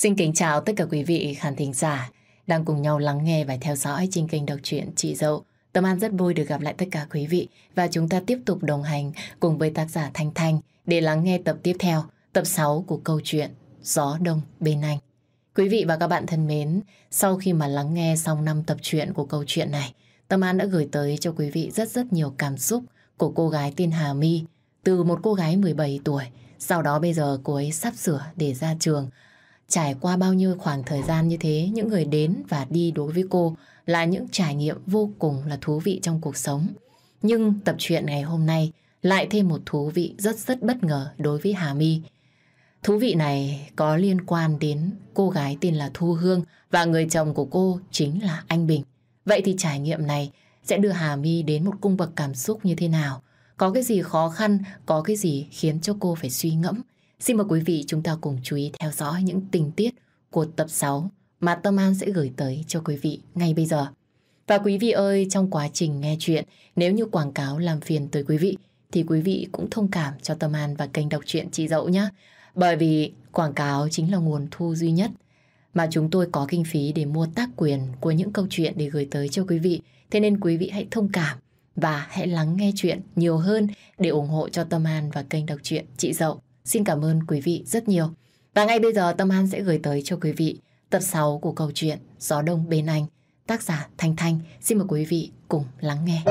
Xin kính chào tất cả quý vị khán thính giả đang cùng nhau lắng nghe và theo dõi trên kênh đọc truyện Chị Dậu. Tâm An rất vui được gặp lại tất cả quý vị và chúng ta tiếp tục đồng hành cùng với tác giả Thanh Thanh để lắng nghe tập tiếp theo, tập 6 của câu chuyện Gió Đông Bên Anh. Quý vị và các bạn thân mến, sau khi mà lắng nghe xong 5 tập truyện của câu chuyện này, Tâm An đã gửi tới cho quý vị rất rất nhiều cảm xúc của cô gái tên Hà My, từ một cô gái 17 tuổi, sau đó bây giờ cô ấy sắp sửa để ra trường. Trải qua bao nhiêu khoảng thời gian như thế, những người đến và đi đối với cô là những trải nghiệm vô cùng là thú vị trong cuộc sống. Nhưng tập truyện ngày hôm nay lại thêm một thú vị rất rất bất ngờ đối với Hà My. Thú vị này có liên quan đến cô gái tên là Thu Hương và người chồng của cô chính là anh Bình. Vậy thì trải nghiệm này sẽ đưa Hà My đến một cung bậc cảm xúc như thế nào? Có cái gì khó khăn, có cái gì khiến cho cô phải suy ngẫm? Xin mời quý vị chúng ta cùng chú ý theo dõi những tình tiết của tập 6 mà Tâm An sẽ gửi tới cho quý vị ngay bây giờ. Và quý vị ơi, trong quá trình nghe chuyện, nếu như quảng cáo làm phiền tới quý vị, thì quý vị cũng thông cảm cho Tâm An và kênh đọc truyện chị Dậu nhé. Bởi vì quảng cáo chính là nguồn thu duy nhất mà chúng tôi có kinh phí để mua tác quyền của những câu chuyện để gửi tới cho quý vị. Thế nên quý vị hãy thông cảm và hãy lắng nghe chuyện nhiều hơn để ủng hộ cho Tâm An và kênh đọc truyện chị Dậu. Xin cảm ơn quý vị rất nhiều. Và ngay bây giờ Tâm An sẽ gửi tới cho quý vị tập 6 của câu chuyện Gió Đông Bên Anh, tác giả Thanh Thanh. Xin mời quý vị cùng lắng nghe.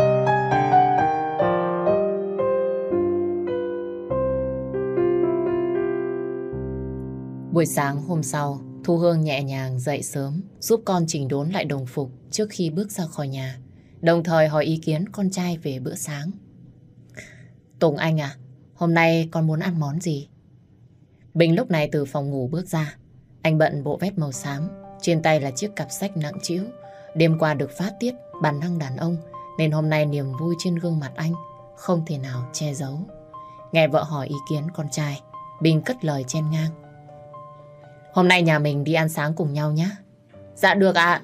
Buổi sáng hôm sau, Thu Hương nhẹ nhàng dậy sớm, giúp con chỉnh đốn lại đồng phục trước khi bước ra khỏi nhà. Đồng thời hỏi ý kiến con trai về bữa sáng. Tùng Anh à, hôm nay con muốn ăn món gì? Bình lúc này từ phòng ngủ bước ra. Anh bận bộ vest màu xám, trên tay là chiếc cặp sách nặng trĩu. Đêm qua được phát tiết bản năng đàn ông, nên hôm nay niềm vui trên gương mặt anh không thể nào che giấu. Nghe vợ hỏi ý kiến con trai, Bình cất lời chen ngang. Hôm nay nhà mình đi ăn sáng cùng nhau nhé. Dạ được ạ.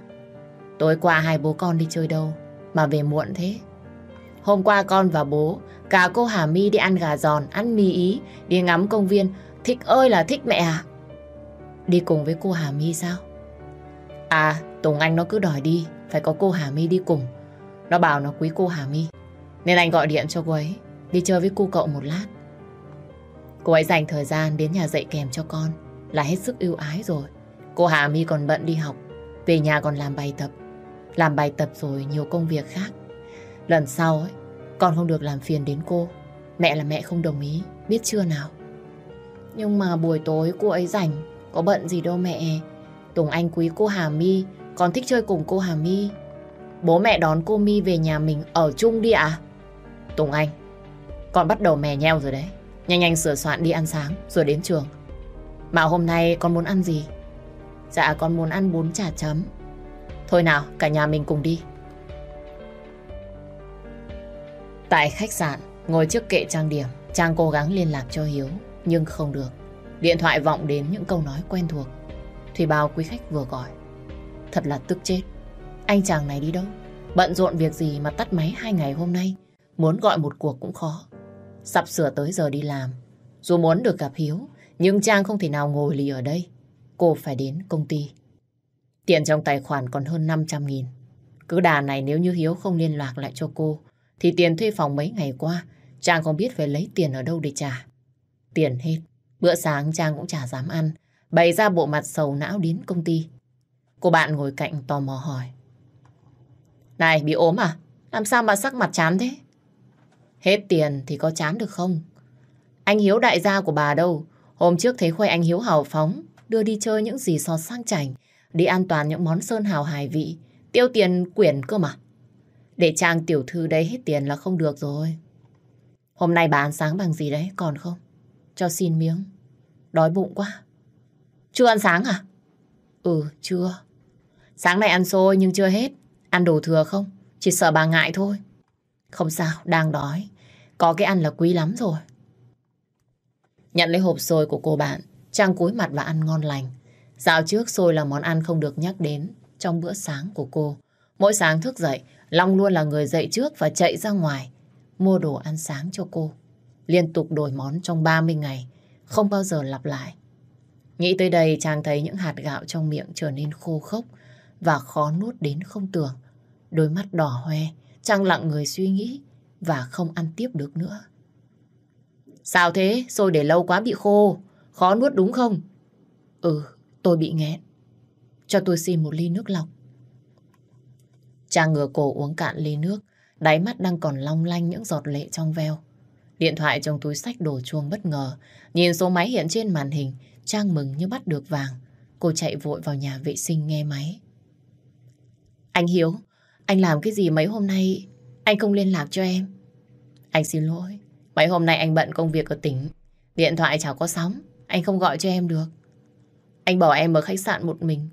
Tối qua hai bố con đi chơi đâu mà về muộn thế? Hôm qua con và bố, cả cô Hà My đi ăn gà giòn, ăn mì ý, đi ngắm công viên. Thích ơi là thích mẹ à. Đi cùng với cô Hà My sao? À, Tùng Anh nó cứ đòi đi, phải có cô Hà My đi cùng. Nó bảo nó quý cô Hà My. Nên anh gọi điện cho cô ấy, đi chơi với cô cậu một lát. Cô ấy dành thời gian đến nhà dạy kèm cho con là hết sức ưu ái rồi. Cô Hà My còn bận đi học, về nhà còn làm bài tập. Làm bài tập rồi nhiều công việc khác. Lần sau ấy, con không được làm phiền đến cô. Mẹ là mẹ không đồng ý, biết chưa nào? Nhưng mà buổi tối cô ấy rảnh, có bận gì đâu mẹ. Tùng Anh quý cô Hà My, con thích chơi cùng cô Hà My. Bố mẹ đón cô My về nhà mình ở chung đi ạ. Tùng Anh, con bắt đầu mè nheo rồi đấy. Nhanh nhanh sửa soạn đi ăn sáng rồi đến trường. Mà hôm nay con muốn ăn gì? Dạ con muốn ăn bún chả chấm. Thôi nào, cả nhà mình cùng đi. Tại khách sạn, ngồi trước kệ trang điểm, Trang cố gắng liên lạc cho Hiếu, nhưng không được. Điện thoại vọng đến những câu nói quen thuộc. thủy bao quý khách vừa gọi. Thật là tức chết. Anh chàng này đi đâu? Bận rộn việc gì mà tắt máy hai ngày hôm nay? Muốn gọi một cuộc cũng khó. Sắp sửa tới giờ đi làm. Dù muốn được gặp Hiếu, nhưng Trang không thể nào ngồi lì ở đây. Cô phải đến công ty. Tiền trong tài khoản còn hơn 500 nghìn. Cứ đà này nếu như Hiếu không liên lạc lại cho cô, thì tiền thuê phòng mấy ngày qua, Trang không biết phải lấy tiền ở đâu để trả. Tiền hết. Bữa sáng Trang cũng chả dám ăn. Bày ra bộ mặt sầu não đến công ty. Cô bạn ngồi cạnh tò mò hỏi. Này, bị ốm à? Làm sao mà sắc mặt chán thế? Hết tiền thì có chán được không? Anh Hiếu đại gia của bà đâu? Hôm trước thấy khoe anh Hiếu hào phóng, đưa đi chơi những gì so sang chảnh, đi an toàn những món sơn hào hài vị, tiêu tiền quyển cơ mà. Để trang tiểu thư đấy hết tiền là không được rồi. Hôm nay bà ăn sáng bằng gì đấy, còn không? Cho xin miếng. Đói bụng quá. Chưa ăn sáng à? Ừ, chưa. Sáng nay ăn xôi nhưng chưa hết. Ăn đồ thừa không? Chỉ sợ bà ngại thôi. Không sao, đang đói. Có cái ăn là quý lắm rồi. Nhận lấy hộp xôi của cô bạn, Trang cúi mặt và ăn ngon lành. Dạo trước xôi là món ăn không được nhắc đến trong bữa sáng của cô. Mỗi sáng thức dậy, Long luôn là người dậy trước và chạy ra ngoài mua đồ ăn sáng cho cô. Liên tục đổi món trong 30 ngày, không bao giờ lặp lại. Nghĩ tới đây chàng thấy những hạt gạo trong miệng trở nên khô khốc và khó nuốt đến không tưởng. Đôi mắt đỏ hoe, chàng lặng người suy nghĩ và không ăn tiếp được nữa. Sao thế? Xôi để lâu quá bị khô. Khó nuốt đúng không? Ừ, tôi bị nghẹn. Cho tôi xin một ly nước lọc. Trang ngửa cổ uống cạn ly nước, đáy mắt đang còn long lanh những giọt lệ trong veo. Điện thoại trong túi sách đổ chuông bất ngờ. Nhìn số máy hiện trên màn hình, Trang mừng như bắt được vàng. Cô chạy vội vào nhà vệ sinh nghe máy. Anh Hiếu, anh làm cái gì mấy hôm nay anh không liên lạc cho em? Anh xin lỗi, mấy hôm nay anh bận công việc ở tỉnh. Điện thoại chả có sóng, anh không gọi cho em được. Anh bỏ em ở khách sạn một mình.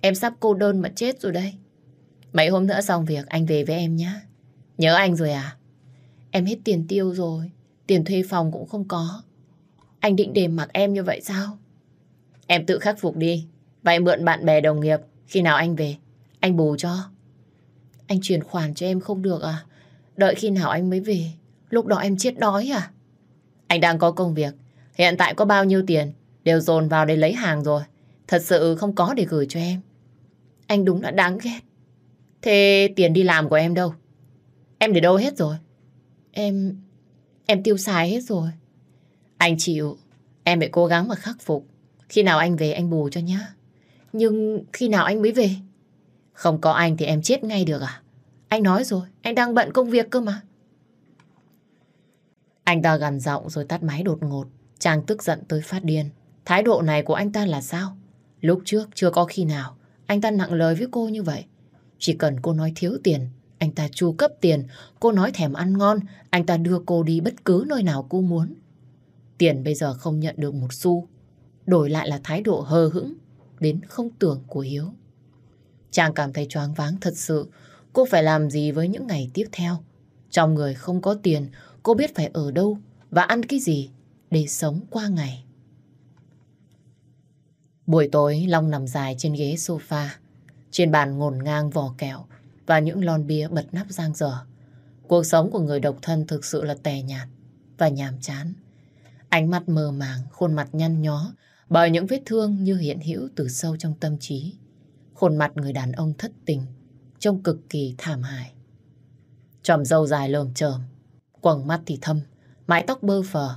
Em sắp cô đơn mà chết rồi đây. Mấy hôm nữa xong việc anh về với em nhé. Nhớ anh rồi à? Em hết tiền tiêu rồi. Tiền thuê phòng cũng không có. Anh định để mặc em như vậy sao? Em tự khắc phục đi. Vậy mượn bạn bè đồng nghiệp. Khi nào anh về, anh bù cho. Anh chuyển khoản cho em không được à? Đợi khi nào anh mới về? Lúc đó em chết đói à? Anh đang có công việc. Hiện tại có bao nhiêu tiền đều dồn vào để lấy hàng rồi. Thật sự không có để gửi cho em. Anh đúng là đáng ghét. Thế tiền đi làm của em đâu? Em để đâu hết rồi? Em... em tiêu xài hết rồi. Anh chịu. Em phải cố gắng mà khắc phục. Khi nào anh về anh bù cho nhá. Nhưng khi nào anh mới về? Không có anh thì em chết ngay được à? Anh nói rồi, anh đang bận công việc cơ mà. Anh ta gằn giọng rồi tắt máy đột ngột. Chàng tức giận tới phát điên. Thái độ này của anh ta là sao? Lúc trước chưa có khi nào anh ta nặng lời với cô như vậy. Chỉ cần cô nói thiếu tiền, anh ta chu cấp tiền. Cô nói thèm ăn ngon, anh ta đưa cô đi bất cứ nơi nào cô muốn. Tiền bây giờ không nhận được một xu. Đổi lại là thái độ hờ hững đến không tưởng của Hiếu. Chàng cảm thấy choáng váng thật sự. Cô phải làm gì với những ngày tiếp theo? Trong người không có tiền, cô biết phải ở đâu và ăn cái gì để sống qua ngày. Buổi tối, Long nằm dài trên ghế sofa. Trên bàn ngổn ngang vỏ kẹo và những lon bia bật nắp giang dở. Cuộc sống của người độc thân thực sự là tè nhạt và nhàm chán. Ánh mắt mờ màng, khuôn mặt nhăn nhó bởi những vết thương như hiện hữu từ sâu trong tâm trí. Khuôn mặt người đàn ông thất tình, trông cực kỳ thảm hại. Tròm dâu dài lồm chởm, quầng mắt thì thâm, mái tóc bơ phờ,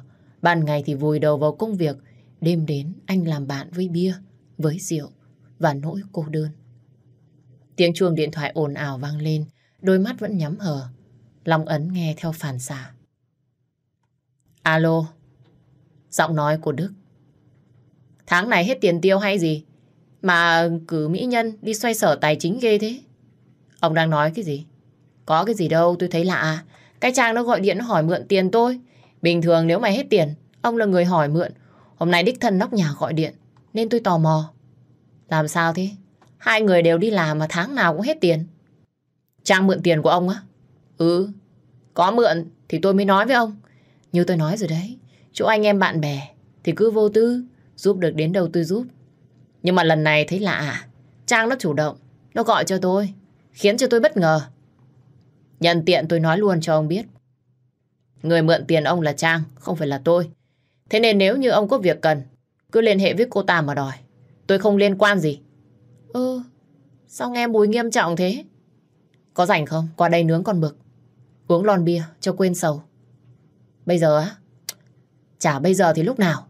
ban ngày thì vùi đầu vào công việc, đêm đến anh làm bạn với bia, với rượu và nỗi cô đơn. Tiếng chuông điện thoại ồn ào vang lên, đôi mắt vẫn nhắm hờ. Long ấn nghe theo phản xạ. Alo, giọng nói của Đức. Tháng này hết tiền tiêu hay gì? Mà cử mỹ nhân đi xoay sở tài chính ghê thế. Ông đang nói cái gì? Có cái gì đâu, tôi thấy lạ. Cái Trang nó gọi điện nó hỏi mượn tiền tôi. Bình thường nếu mày hết tiền, ông là người hỏi mượn. Hôm nay đích thân nóc nhà gọi điện, nên tôi tò mò. Làm sao thế? Hai người đều đi làm mà tháng nào cũng hết tiền. Trang mượn tiền của ông á? Ừ, có mượn thì tôi mới nói với ông. Như tôi nói rồi đấy, chỗ anh em bạn bè thì cứ vô tư, giúp được đến đâu tôi giúp. Nhưng mà lần này thấy lạ, à, Trang nó chủ động, nó gọi cho tôi, khiến cho tôi bất ngờ. Nhân tiện tôi nói luôn cho ông biết. Người mượn tiền ông là Trang, không phải là tôi. Thế nên nếu như ông có việc cần, cứ liên hệ với cô ta mà đòi. Tôi không liên quan gì. Ừ, sao nghe mùi nghiêm trọng thế? Có rảnh không? Qua đây nướng con mực. Uống lon bia cho quên sầu. Bây giờ á? Chả bây giờ thì lúc nào?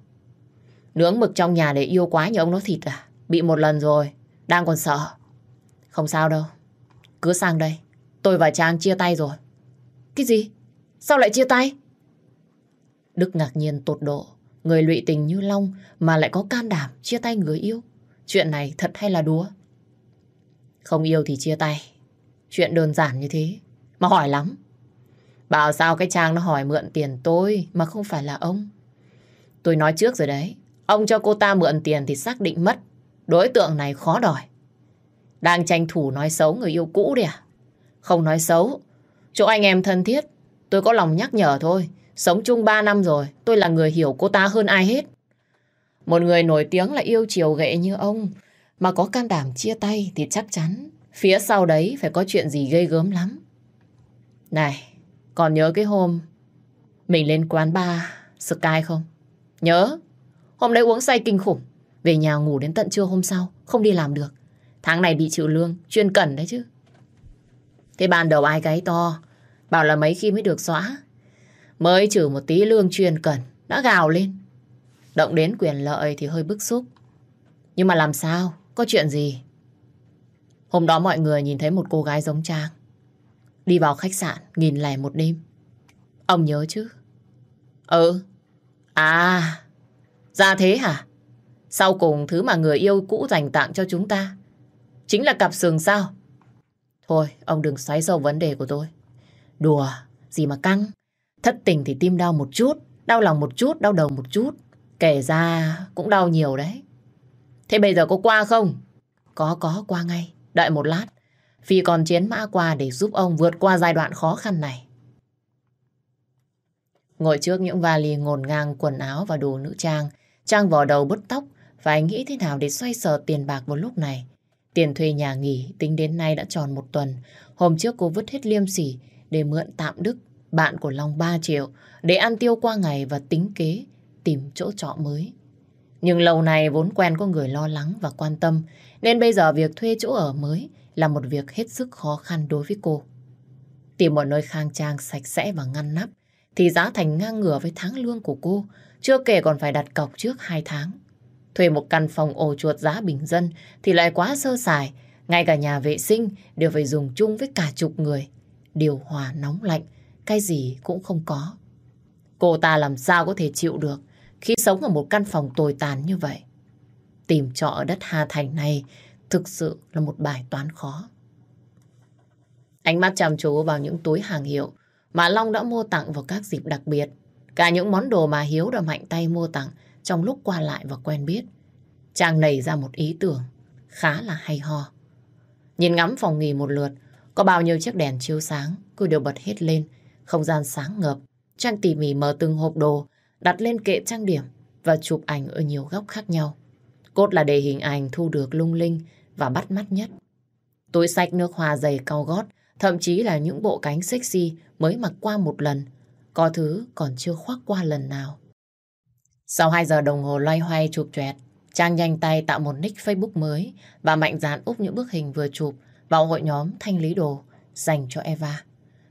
Nướng mực trong nhà để yêu quá như ông nó thịt à? Bị một lần rồi, đang còn sợ. Không sao đâu. Cứ sang đây. Tôi và Trang chia tay rồi. Cái gì? Sao lại chia tay? Đức ngạc nhiên tột độ. Người lụy tình như Long mà lại có can đảm chia tay người yêu. Chuyện này thật hay là đùa? Không yêu thì chia tay. Chuyện đơn giản như thế. Mà hỏi lắm. Bảo sao cái Trang nó hỏi mượn tiền tôi mà không phải là ông. Tôi nói trước rồi đấy. Ông cho cô ta mượn tiền thì xác định mất. Đối tượng này khó đòi. Đang tranh thủ nói xấu người yêu cũ đấy à? Không nói xấu. Chỗ anh em thân thiết, tôi có lòng nhắc nhở thôi. Sống chung 3 năm rồi, tôi là người hiểu cô ta hơn ai hết. Một người nổi tiếng là yêu chiều ghệ như ông, mà có can đảm chia tay thì chắc chắn phía sau đấy phải có chuyện gì gây gớm lắm. Này, còn nhớ cái hôm mình lên quán bar Sky không? Nhớ, hôm đấy uống say kinh khủng. Về nhà ngủ đến tận trưa hôm sau, không đi làm được. Tháng này bị chịu lương, chuyên cần đấy chứ. Thế ban đầu ai gáy to, bảo là mấy khi mới được xóa. Mới trừ một tí lương chuyên cần, đã gào lên. Động đến quyền lợi thì hơi bức xúc. Nhưng mà làm sao? Có chuyện gì? Hôm đó mọi người nhìn thấy một cô gái giống Trang. Đi vào khách sạn, nghìn lẻ một đêm. Ông nhớ chứ? Ừ. À, ra thế hả? Sau cùng thứ mà người yêu cũ dành tặng cho chúng ta chính là cặp sừng sao? Thôi, ông đừng xoáy sâu vấn đề của tôi. Đùa, gì mà căng. Thất tình thì tim đau một chút, đau lòng một chút, đau đầu một chút. Kể ra cũng đau nhiều đấy. Thế bây giờ có qua không? Có, có, qua ngay. Đợi một lát. Phi còn chiến mã qua để giúp ông vượt qua giai đoạn khó khăn này. Ngồi trước những vali ngổn ngang quần áo và đồ nữ trang, Trang vò đầu bứt tóc, và anh nghĩ thế nào để xoay sở tiền bạc vào lúc này. Tiền thuê nhà nghỉ tính đến nay đã tròn một tuần. Hôm trước cô vứt hết liêm sỉ để mượn tạm Đức, bạn của Long 3 triệu, để ăn tiêu qua ngày và tính kế, tìm chỗ trọ mới. Nhưng lâu nay vốn quen có người lo lắng và quan tâm, nên bây giờ việc thuê chỗ ở mới là một việc hết sức khó khăn đối với cô. Tìm một nơi khang trang, sạch sẽ và ngăn nắp, thì giá thành ngang ngửa với tháng lương của cô, chưa kể còn phải đặt cọc trước 2 tháng. Thuê một căn phòng ổ chuột giá bình dân thì lại quá sơ sài, ngay cả nhà vệ sinh đều phải dùng chung với cả chục người. Điều hòa nóng lạnh, cái gì cũng không có. Cô ta làm sao có thể chịu được khi sống ở một căn phòng tồi tàn như vậy. Tìm trọ ở đất Hà Thành này thực sự là một bài toán khó. Ánh mắt chăm chú vào những túi hàng hiệu mà Long đã mua tặng vào các dịp đặc biệt. Cả những món đồ mà Hiếu đã mạnh tay mua tặng trong lúc qua lại và quen biết. Chàng nảy ra một ý tưởng khá là hay ho. Nhìn ngắm phòng nghỉ một lượt, có bao nhiêu chiếc đèn chiếu sáng, cứ đều bật hết lên, không gian sáng ngập. Trang tỉ mỉ mở từng hộp đồ, đặt lên kệ trang điểm và chụp ảnh ở nhiều góc khác nhau. Cốt là để hình ảnh thu được lung linh và bắt mắt nhất. Túi sách nước hoa dày cao gót, thậm chí là những bộ cánh sexy mới mặc qua một lần, có thứ còn chưa khoác qua lần nào. Sau 2 giờ đồng hồ loay hoay chụp choẹt, Trang nhanh tay tạo một nick Facebook mới và mạnh dạn úp những bức hình vừa chụp vào hội nhóm thanh lý đồ dành cho Eva.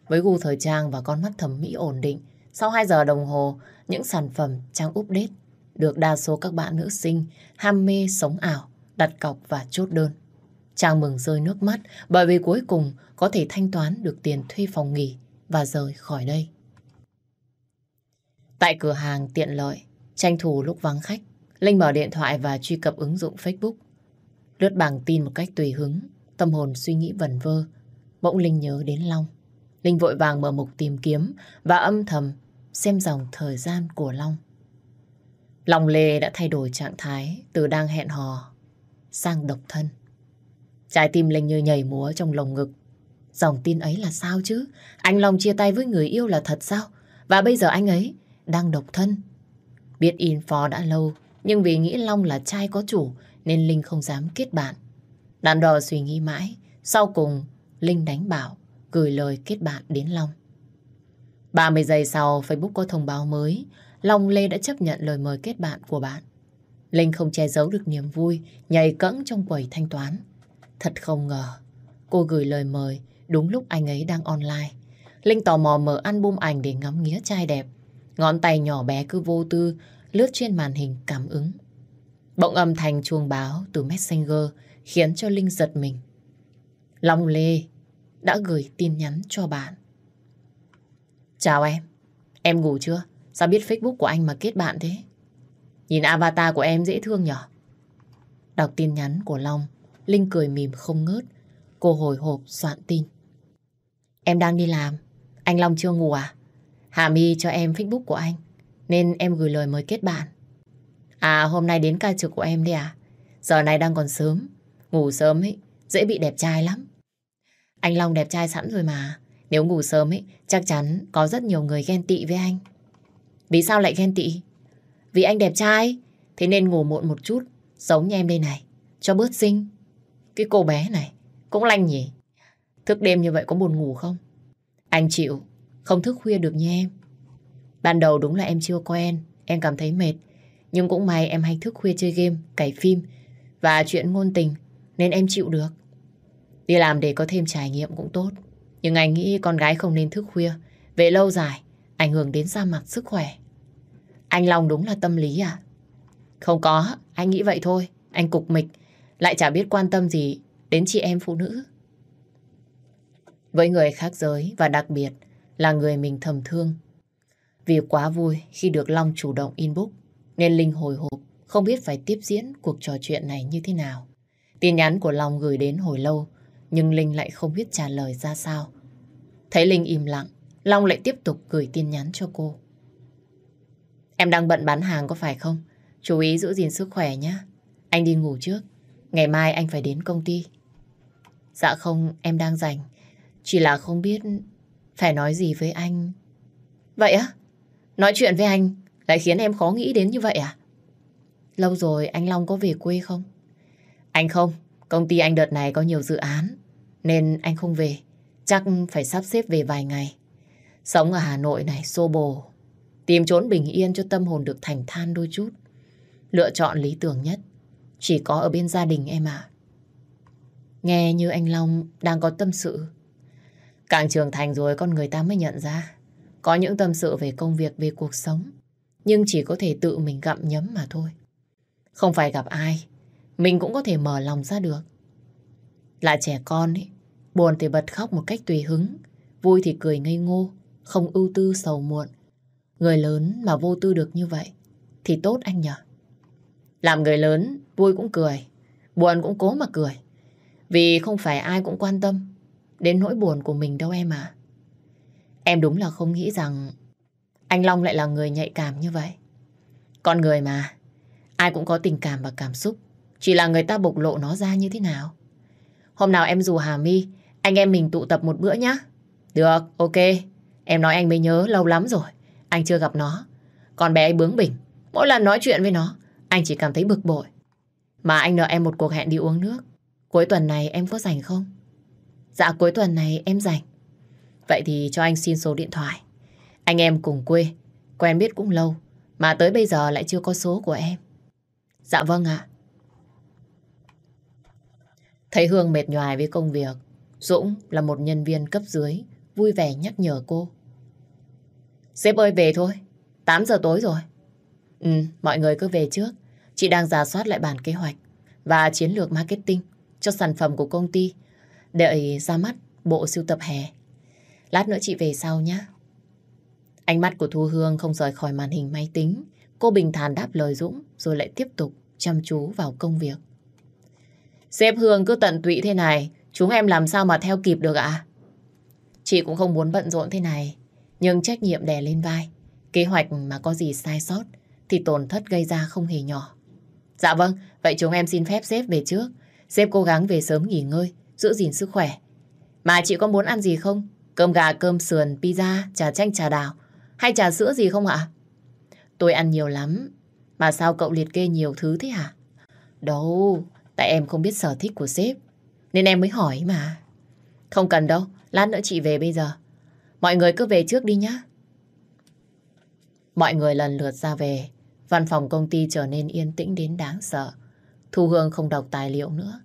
Với gu thời trang và con mắt thẩm mỹ ổn định, sau 2 giờ đồng hồ, những sản phẩm Trang update được đa số các bạn nữ sinh ham mê sống ảo, đặt cọc và chốt đơn. Trang mừng rơi nước mắt bởi vì cuối cùng có thể thanh toán được tiền thuê phòng nghỉ và rời khỏi đây. Tại cửa hàng tiện lợi, tranh thủ lúc vắng khách, Linh mở điện thoại và truy cập ứng dụng Facebook. Lướt bảng tin một cách tùy hứng, tâm hồn suy nghĩ vẩn vơ. Bỗng Linh nhớ đến Long. Linh vội vàng mở mục tìm kiếm và âm thầm xem dòng thời gian của Long. Long Lê đã thay đổi trạng thái từ đang hẹn hò sang độc thân. Trái tim Linh như nhảy múa trong lồng ngực. Dòng tin ấy là sao chứ? Anh Long chia tay với người yêu là thật sao? Và bây giờ anh ấy đang độc thân. Biết info đã lâu, nhưng vì nghĩ Long là trai có chủ nên Linh không dám kết bạn. Đàn đò suy nghĩ mãi, sau cùng Linh đánh bảo gửi lời kết bạn đến Long. 30 giây sau, Facebook có thông báo mới. Long Lê đã chấp nhận lời mời kết bạn của bạn. Linh không che giấu được niềm vui, nhảy cẫng trong quầy thanh toán. Thật không ngờ, cô gửi lời mời đúng lúc anh ấy đang online. Linh tò mò mở album ảnh để ngắm nghía trai đẹp. Ngón tay nhỏ bé cứ vô tư lướt trên màn hình cảm ứng. Bỗng âm thanh chuông báo từ Messenger khiến cho Linh giật mình. Long Lê đã gửi tin nhắn cho bạn. Chào em, em ngủ chưa? Sao biết Facebook của anh mà kết bạn thế? Nhìn avatar của em dễ thương nhở? Đọc tin nhắn của Long, Linh cười mỉm không ngớt. Cô hồi hộp soạn tin. Em đang đi làm, anh Long chưa ngủ à? Hà My cho em Facebook của anh, nên em gửi lời mời kết bạn. À hôm nay đến ca trực của em đi à? Giờ này đang còn sớm, ngủ sớm ấy, dễ bị đẹp trai lắm. Anh Long đẹp trai sẵn rồi mà. Nếu ngủ sớm ấy, chắc chắn có rất nhiều người ghen tị với anh. Vì sao lại ghen tị? Vì anh đẹp trai, thế nên ngủ muộn một chút, giống như em đây này, cho bớt xinh. Cái cô bé này, cũng lanh nhỉ. Thức đêm như vậy có buồn ngủ không? Anh chịu, không thức khuya được như em. Ban đầu đúng là em chưa quen, em cảm thấy mệt. Nhưng cũng may em hay thức khuya chơi game, cày phim và chuyện ngôn tình nên em chịu được. Đi làm để có thêm trải nghiệm cũng tốt. Nhưng anh nghĩ con gái không nên thức khuya. Về lâu dài, ảnh hưởng đến da mặt sức khỏe. Anh Long đúng là tâm lý à? Không có, anh nghĩ vậy thôi. Anh cục mịch, lại chả biết quan tâm gì đến chị em phụ nữ. Với người khác giới và đặc biệt là người mình thầm thương. Vì quá vui khi được Long chủ động inbox nên Linh hồi hộp không biết phải tiếp diễn cuộc trò chuyện này như thế nào. Tin nhắn của Long gửi đến hồi lâu nhưng Linh lại không biết trả lời ra sao. Thấy Linh im lặng, Long lại tiếp tục gửi tin nhắn cho cô. Em đang bận bán hàng có phải không? Chú ý giữ gìn sức khỏe nhé. Anh đi ngủ trước. Ngày mai anh phải đến công ty. Dạ không, em đang rảnh. Chỉ là không biết phải nói gì với anh. Vậy á? Nói chuyện với anh lại khiến em khó nghĩ đến như vậy à? Lâu rồi anh Long có về quê không? Anh không. Công ty anh đợt này có nhiều dự án. Nên anh không về. Chắc phải sắp xếp về vài ngày. Sống ở Hà Nội này xô bồ. Tìm trốn bình yên cho tâm hồn được thành than đôi chút. Lựa chọn lý tưởng nhất chỉ có ở bên gia đình em à. Nghe như anh Long đang có tâm sự. Càng trưởng thành rồi con người ta mới nhận ra. Có những tâm sự về công việc, về cuộc sống. Nhưng chỉ có thể tự mình gặm nhấm mà thôi. Không phải gặp ai, mình cũng có thể mở lòng ra được. Là trẻ con ấy, buồn thì bật khóc một cách tùy hứng, vui thì cười ngây ngô, không ưu tư sầu muộn. Người lớn mà vô tư được như vậy thì tốt anh nhở Làm người lớn, vui cũng cười, buồn cũng cố mà cười. Vì không phải ai cũng quan tâm đến nỗi buồn của mình đâu em à. Em đúng là không nghĩ rằng anh Long lại là người nhạy cảm như vậy. Con người mà, ai cũng có tình cảm và cảm xúc. Chỉ là người ta bộc lộ nó ra như thế nào. Hôm nào em rủ Hà My, anh em mình tụ tập một bữa nhá. Được, ok. Em nói anh mới nhớ lâu lắm rồi. Anh chưa gặp nó. Con bé ấy bướng bỉnh. Mỗi lần nói chuyện với nó, anh chỉ cảm thấy bực bội. Mà anh nợ em một cuộc hẹn đi uống nước. Cuối tuần này em có rảnh không? Dạ cuối tuần này em rảnh. Vậy thì cho anh xin số điện thoại. Anh em cùng quê, quen biết cũng lâu, mà tới bây giờ lại chưa có số của em. Dạ vâng ạ. Thấy Hương mệt nhoài với công việc, Dũng là một nhân viên cấp dưới, vui vẻ nhắc nhở cô. Sếp ơi về thôi, 8 giờ tối rồi. Ừ, mọi người cứ về trước. Chị đang giả soát lại bản kế hoạch và chiến lược marketing cho sản phẩm của công ty để ra mắt bộ sưu tập hè. Lát nữa chị về sau nhé. Ánh mắt của Thu Hương không rời khỏi màn hình máy tính. Cô bình thản đáp lời Dũng rồi lại tiếp tục chăm chú vào công việc. Xếp Hương cứ tận tụy thế này, chúng em làm sao mà theo kịp được ạ? Chị cũng không muốn bận rộn thế này, nhưng trách nhiệm đè lên vai. Kế hoạch mà có gì sai sót thì tổn thất gây ra không hề nhỏ. Dạ vâng, vậy chúng em xin phép sếp về trước. Sếp cố gắng về sớm nghỉ ngơi, giữ gìn sức khỏe. Mà chị có muốn ăn gì không? Cơm gà, cơm sườn, pizza, trà chanh, trà đào hay trà sữa gì không ạ? Tôi ăn nhiều lắm. Mà sao cậu liệt kê nhiều thứ thế hả? Đâu, tại em không biết sở thích của sếp. Nên em mới hỏi mà. Không cần đâu, lát nữa chị về bây giờ. Mọi người cứ về trước đi nhá. Mọi người lần lượt ra về. Văn phòng công ty trở nên yên tĩnh đến đáng sợ. Thu Hương không đọc tài liệu nữa.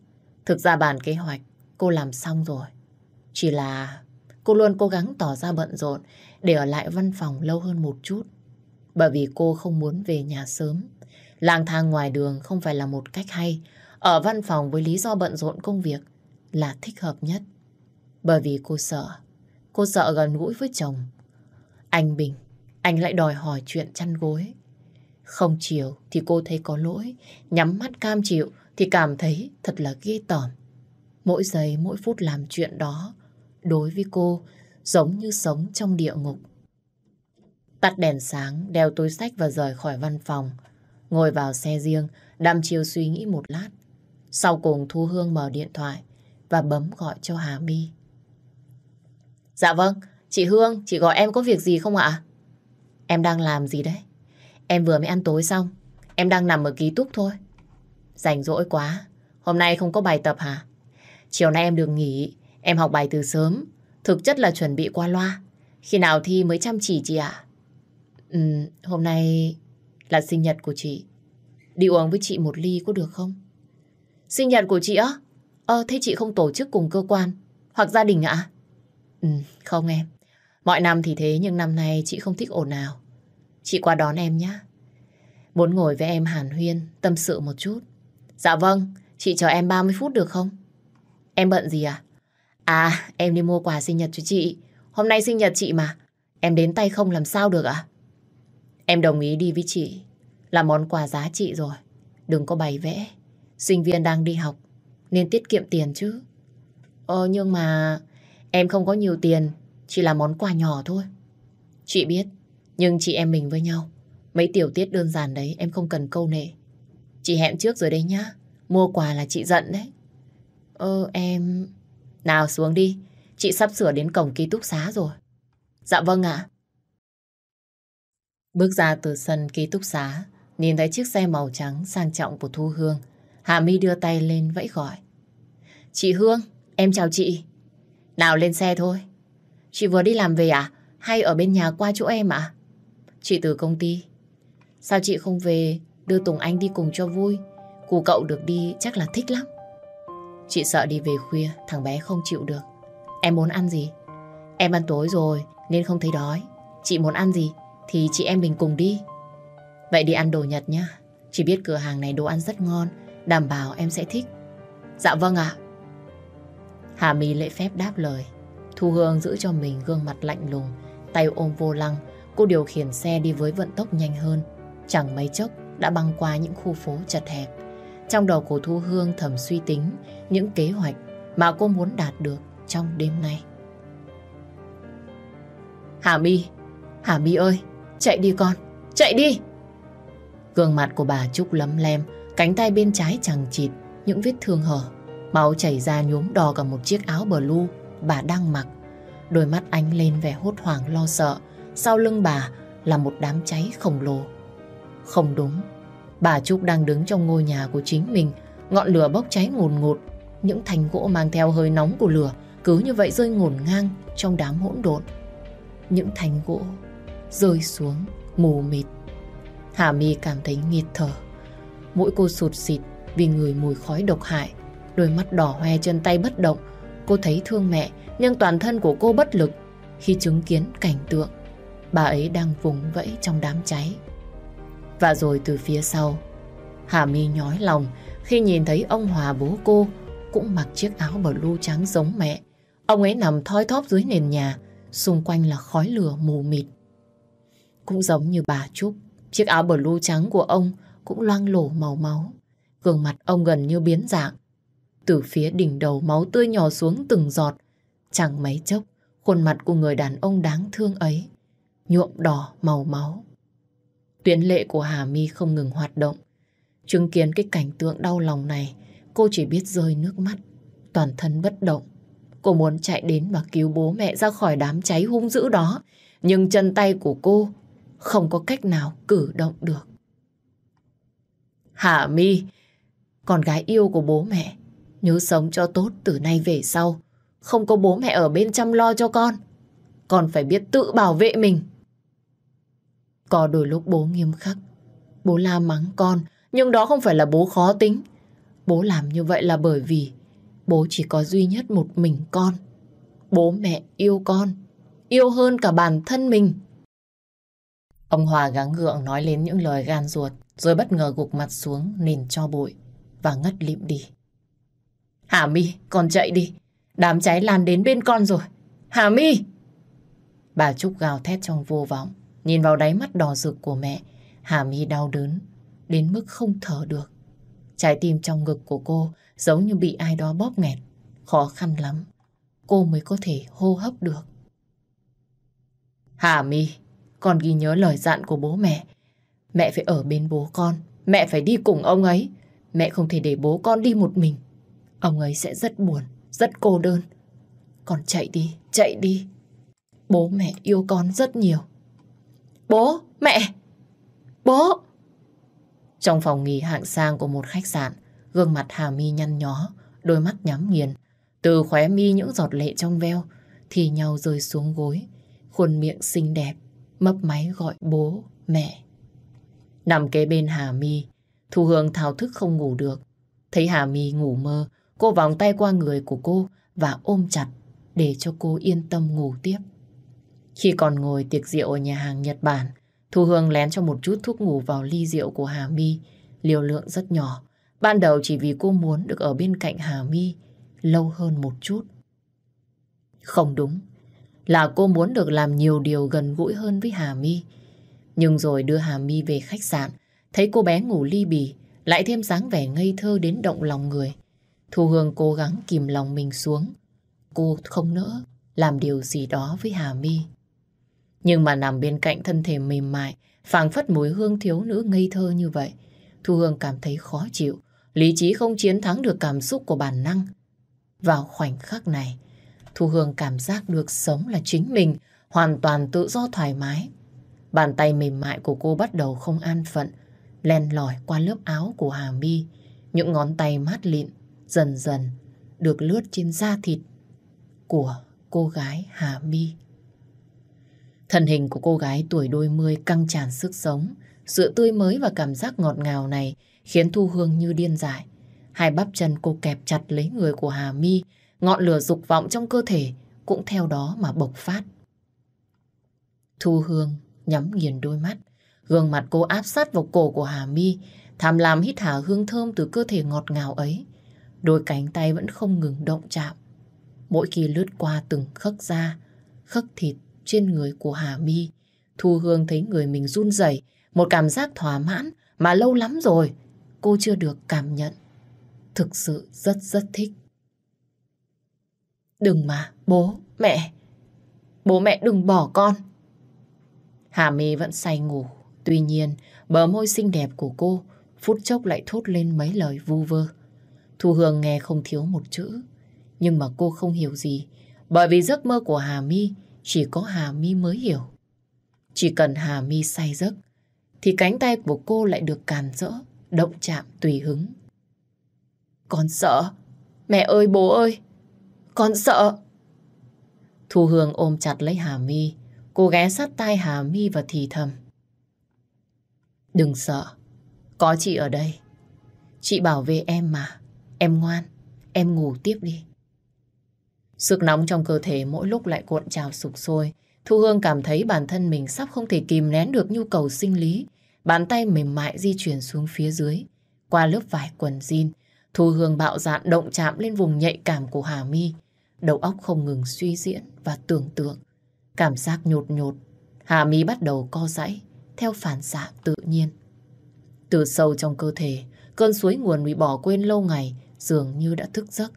Thực ra bản kế hoạch cô làm xong rồi. Chỉ là cô luôn cố gắng tỏ ra bận rộn để ở lại văn phòng lâu hơn một chút. Bởi vì cô không muốn về nhà sớm. Lang thang ngoài đường không phải là một cách hay. Ở văn phòng với lý do bận rộn công việc là thích hợp nhất. Bởi vì cô sợ. Cô sợ gần gũi với chồng. Anh Bình, anh lại đòi hỏi chuyện chăn gối. Không chiều thì cô thấy có lỗi. Nhắm mắt cam chịu thì cảm thấy thật là ghê tởm. Mỗi giây, mỗi phút làm chuyện đó đối với cô giống như sống trong địa ngục. Tắt đèn sáng, đeo túi sách và rời khỏi văn phòng. Ngồi vào xe riêng, đăm chiều suy nghĩ một lát. Sau cùng Thu Hương mở điện thoại và bấm gọi cho Hà My. Dạ vâng, chị Hương, chị gọi em có việc gì không ạ? Em đang làm gì đấy? Em vừa mới ăn tối xong, em đang nằm ở ký túc thôi. Rảnh rỗi quá, hôm nay không có bài tập hả? Chiều nay em được nghỉ, em học bài từ sớm, Thực chất là chuẩn bị qua loa. Khi nào thi mới chăm chỉ chị ạ? Ừ, hôm nay là sinh nhật của chị. đi uống với chị một ly có được không? Sinh nhật của chị á? Ờ, thế chị không tổ chức cùng cơ quan hoặc gia đình ạ? Ừ, không em. Mọi năm thì thế nhưng năm nay chị không thích ồn ào. Chị qua đón em nhé. Muốn ngồi với em hàn huyên, tâm sự một chút. Dạ vâng, chị chờ em 30 phút được không? Em bận gì à? À, em đi mua quà sinh nhật cho chị. Hôm nay sinh nhật chị mà. Em đến tay không làm sao được ạ? Em đồng ý đi với chị. Là món quà giá trị rồi. Đừng có bày vẽ. Sinh viên đang đi học. Nên tiết kiệm tiền chứ. Ờ nhưng mà em không có nhiều tiền. Chỉ là món quà nhỏ thôi. Chị biết. Nhưng chị em mình với nhau. Mấy tiểu tiết đơn giản đấy em không cần câu nệ. Chị hẹn trước rồi đấy nhá. Mua quà là chị giận đấy. Ờ em... Nào xuống đi. Chị sắp sửa đến cổng ký túc xá rồi. Dạ vâng ạ. Bước ra từ sân ký túc xá, nhìn thấy chiếc xe màu trắng sang trọng của Thu Hương. Hà My đưa tay lên vẫy gọi. Chị Hương, em chào chị. Nào lên xe thôi. Chị vừa đi làm về à? Hay ở bên nhà qua chỗ em à? Chị từ công ty. Sao chị không về đưa Tùng Anh đi cùng cho vui? Cụ cậu được đi chắc là thích lắm. Chị sợ đi về khuya, thằng bé không chịu được. Em muốn ăn gì? Em ăn tối rồi nên không thấy đói. Chị muốn ăn gì thì chị em mình cùng đi. Vậy đi ăn đồ Nhật nhá. Chị biết cửa hàng này đồ ăn rất ngon, đảm bảo em sẽ thích. Dạ vâng ạ. Hà My lễ phép đáp lời. Thu Hương giữ cho mình gương mặt lạnh lùng, tay ôm vô lăng. Cô điều khiển xe đi với vận tốc nhanh hơn. Chẳng mấy chốc đã băng qua những khu phố chật hẹp. Trong đầu của Thu Hương thầm suy tính những kế hoạch mà cô muốn đạt được trong đêm nay. Hà My, Hà My ơi, chạy đi con, chạy đi! Gương mặt của bà Trúc lấm lem, cánh tay bên trái chẳng chịt, những vết thương hở. Máu chảy ra nhuốm đỏ cả một chiếc áo blue bà đang mặc. Đôi mắt ánh lên vẻ hốt hoảng lo sợ, sau lưng bà là một đám cháy khổng lồ. Không đúng, bà Trúc đang đứng trong ngôi nhà của chính mình, ngọn lửa bốc cháy ngùn ngụt, những thành gỗ mang theo hơi nóng của lửa cứ như vậy rơi ngổn ngang trong đám hỗn độn. Những thành gỗ rơi xuống mù mịt. Hà My cảm thấy nghiệt thở. Mũi cô sụt xịt vì người mùi khói độc hại. Đôi mắt đỏ hoe chân tay bất động. Cô thấy thương mẹ nhưng toàn thân của cô bất lực khi chứng kiến cảnh tượng bà ấy đang vùng vẫy trong đám cháy. Và rồi từ phía sau, Hà My nhói lòng khi nhìn thấy ông Hòa bố cô cũng mặc chiếc áo blue trắng giống mẹ. Ông ấy nằm thoi thóp dưới nền nhà, xung quanh là khói lửa mù mịt. Cũng giống như bà Trúc, chiếc áo blue trắng của ông cũng loang lổ màu máu. Gương mặt ông gần như biến dạng. Từ phía đỉnh đầu máu tươi nhỏ xuống từng giọt. Chẳng mấy chốc, khuôn mặt của người đàn ông đáng thương ấy nhuộm đỏ màu máu. Tuyến lệ của Hà My không ngừng hoạt động. Chứng kiến cái cảnh tượng đau lòng này, cô chỉ biết rơi nước mắt, toàn thân bất động. Cô muốn chạy đến và cứu bố mẹ ra khỏi đám cháy hung dữ đó, nhưng chân tay của cô không có cách nào cử động được. Hà My, con gái yêu của bố mẹ, nhớ sống cho tốt từ nay về sau. Không có bố mẹ ở bên chăm lo cho con. Con phải biết tự bảo vệ mình. Có đôi lúc bố nghiêm khắc. Bố la mắng con, nhưng đó không phải là bố khó tính. Bố làm như vậy là bởi vì bố chỉ có duy nhất một mình con. Bố mẹ yêu con, yêu hơn cả bản thân mình. Ông Hòa gắng gượng nói lên những lời gan ruột, rồi bất ngờ gục mặt xuống nền cho bụi và ngất lịm đi. Hà My, con chạy đi. Đám cháy lan đến bên con rồi. Hà My! Bà Trúc gào thét trong vô vọng. Nhìn vào đáy mắt đỏ rực của mẹ, Hà My đau đớn, đến mức không thở được. Trái tim trong ngực của cô giống như bị ai đó bóp nghẹt. Khó khăn lắm, cô mới có thể hô hấp được. Hà My, con ghi nhớ lời dặn của bố mẹ. Mẹ phải ở bên bố con, mẹ phải đi cùng ông ấy. Mẹ không thể để bố con đi một mình. Ông ấy sẽ rất buồn, rất cô đơn. Con chạy đi, chạy đi. Bố mẹ yêu con rất nhiều. Bố, mẹ! Bố! Trong phòng nghỉ hạng sang của một khách sạn, gương mặt Hà Mi nhăn nhó, đôi mắt nhắm nghiền. Từ khóe mi những giọt lệ trong veo, thì nhau rơi xuống gối. Khuôn miệng xinh đẹp, mấp máy gọi bố, mẹ. Nằm kế bên Hà Mi, Thu Hương thao thức không ngủ được. Thấy Hà My ngủ mơ, cô vòng tay qua người của cô và ôm chặt để cho cô yên tâm ngủ tiếp. Khi còn ngồi tiệc rượu ở nhà hàng Nhật Bản, Thu Hương lén cho một chút thuốc ngủ vào ly rượu của Hà My, liều lượng rất nhỏ. Ban đầu chỉ vì cô muốn được ở bên cạnh Hà My lâu hơn một chút. Không đúng, là cô muốn được làm nhiều điều gần gũi hơn với Hà My. Nhưng rồi đưa Hà My về khách sạn, thấy cô bé ngủ ly bì, lại thêm dáng vẻ ngây thơ đến động lòng người. Thu Hương cố gắng kìm lòng mình xuống. Cô không nỡ làm điều gì đó với Hà My. Nhưng mà nằm bên cạnh thân thể mềm mại, phảng phất mùi hương thiếu nữ ngây thơ như vậy, Thu Hương cảm thấy khó chịu. Lý trí không chiến thắng được cảm xúc của bản năng. Vào khoảnh khắc này, Thu Hương cảm giác được sống là chính mình, hoàn toàn tự do thoải mái. Bàn tay mềm mại của cô bắt đầu không an phận, len lỏi qua lớp áo của Hà Mi. Những ngón tay mát lịn dần dần được lướt trên da thịt của cô gái Hà Mi. Thân hình của cô gái tuổi đôi mươi căng tràn sức sống. Sự tươi mới và cảm giác ngọt ngào này khiến Thu Hương như điên dại. Hai bắp chân cô kẹp chặt lấy người của Hà Mi, ngọn lửa dục vọng trong cơ thể cũng theo đó mà bộc phát. Thu Hương nhắm nghiền đôi mắt, gương mặt cô áp sát vào cổ của Hà Mi, tham lam hít hà hương thơm từ cơ thể ngọt ngào ấy. Đôi cánh tay vẫn không ngừng động chạm. Mỗi khi lướt qua từng khấc da, khấc thịt trên người của Hà Mi, Thu Hương thấy người mình run rẩy, một cảm giác thỏa mãn mà lâu lắm rồi cô chưa được cảm nhận. Thực sự rất rất thích. Đừng mà, bố, mẹ. Bố mẹ đừng bỏ con. Hà Mê vẫn say ngủ. Tuy nhiên, bờ môi xinh đẹp của cô phút chốc lại thốt lên mấy lời vu vơ. Thu Hương nghe không thiếu một chữ. Nhưng mà cô không hiểu gì. Bởi vì giấc mơ của Hà My chỉ có Hà My mới hiểu. Chỉ cần Hà My say giấc, thì cánh tay của cô lại được càn rỡ, động chạm tùy hứng. Con sợ. Mẹ ơi bố ơi, con sợ. Thu Hương ôm chặt lấy Hà My, cô ghé sát tai Hà My và thì thầm. Đừng sợ, có chị ở đây. Chị bảo vệ em mà, em ngoan, em ngủ tiếp đi. Sức nóng trong cơ thể mỗi lúc lại cuộn trào sục sôi. Thu Hương cảm thấy bản thân mình sắp không thể kìm nén được nhu cầu sinh lý. Bàn tay mềm mại di chuyển xuống phía dưới. Qua lớp vải quần jean, Thu Hương bạo dạn động chạm lên vùng nhạy cảm của Hà My. Đầu óc không ngừng suy diễn và tưởng tượng. Cảm giác nhột nhột, Hà mi bắt đầu co giãy theo phản xạ tự nhiên. Từ sâu trong cơ thể, cơn suối nguồn bị bỏ quên lâu ngày dường như đã thức giấc.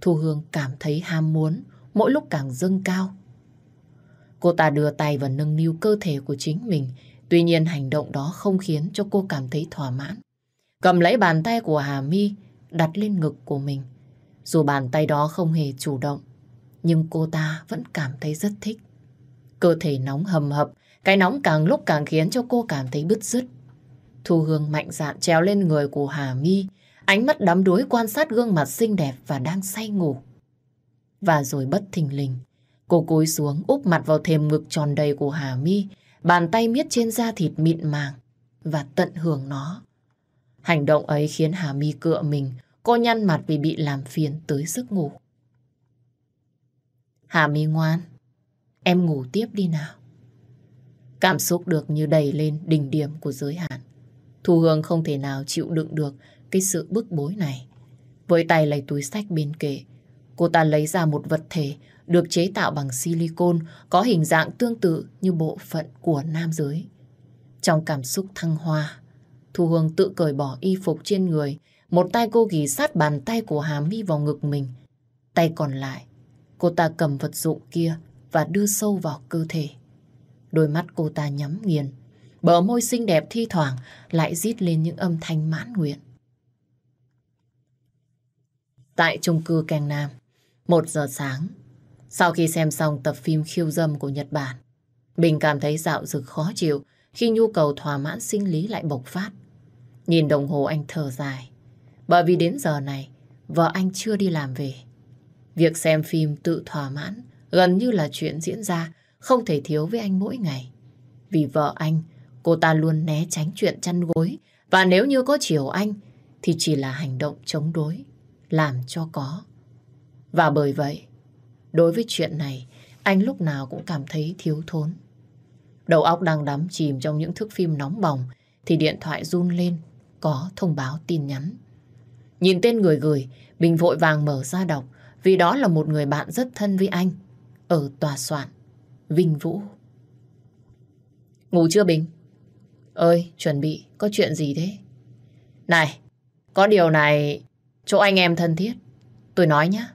Thu Hương cảm thấy ham muốn, mỗi lúc càng dâng cao. Cô ta đưa tay và nâng niu cơ thể của chính mình, tuy nhiên hành động đó không khiến cho cô cảm thấy thỏa mãn. Cầm lấy bàn tay của Hà My, đặt lên ngực của mình. Dù bàn tay đó không hề chủ động, nhưng cô ta vẫn cảm thấy rất thích. Cơ thể nóng hầm hập, cái nóng càng lúc càng khiến cho cô cảm thấy bứt rứt. Thu Hương mạnh dạn treo lên người của Hà Mi, ánh mắt đắm đuối quan sát gương mặt xinh đẹp và đang say ngủ. Và rồi bất thình lình, cô cúi xuống úp mặt vào thềm ngực tròn đầy của Hà Mi, bàn tay miết trên da thịt mịn màng và tận hưởng nó. Hành động ấy khiến Hà Mi cựa mình, cô nhăn mặt vì bị làm phiền tới giấc ngủ. Hà Mi ngoan, em ngủ tiếp đi nào. Cảm xúc được như đầy lên đỉnh điểm của giới hạn. Thu Hương không thể nào chịu đựng được cái sự bức bối này. Với tay lấy túi sách bên kệ, cô ta lấy ra một vật thể được chế tạo bằng silicon có hình dạng tương tự như bộ phận của nam giới. Trong cảm xúc thăng hoa, Thu Hương tự cởi bỏ y phục trên người, một tay cô ghi sát bàn tay của Hà My vào ngực mình. Tay còn lại, cô ta cầm vật dụng kia và đưa sâu vào cơ thể. Đôi mắt cô ta nhắm nghiền, bờ môi xinh đẹp thi thoảng lại rít lên những âm thanh mãn nguyện. Tại chung cư Keng Nam, một giờ sáng, sau khi xem xong tập phim khiêu dâm của Nhật Bản, Bình cảm thấy dạo dực khó chịu khi nhu cầu thỏa mãn sinh lý lại bộc phát. Nhìn đồng hồ anh thở dài, bởi vì đến giờ này, vợ anh chưa đi làm về. Việc xem phim tự thỏa mãn gần như là chuyện diễn ra không thể thiếu với anh mỗi ngày. Vì vợ anh, cô ta luôn né tránh chuyện chăn gối Và nếu như có chiều anh thì chỉ là hành động chống đối, làm cho có. Và bởi vậy, đối với chuyện này, anh lúc nào cũng cảm thấy thiếu thốn. Đầu óc đang đắm chìm trong những thước phim nóng bỏng thì điện thoại run lên, có thông báo tin nhắn. Nhìn tên người gửi, Bình vội vàng mở ra đọc vì đó là một người bạn rất thân với anh ở tòa soạn Vinh Vũ. Ngủ chưa Bình? Ơi, chuẩn bị, có chuyện gì thế? Này, có điều này, chỗ anh em thân thiết. Tôi nói nhá.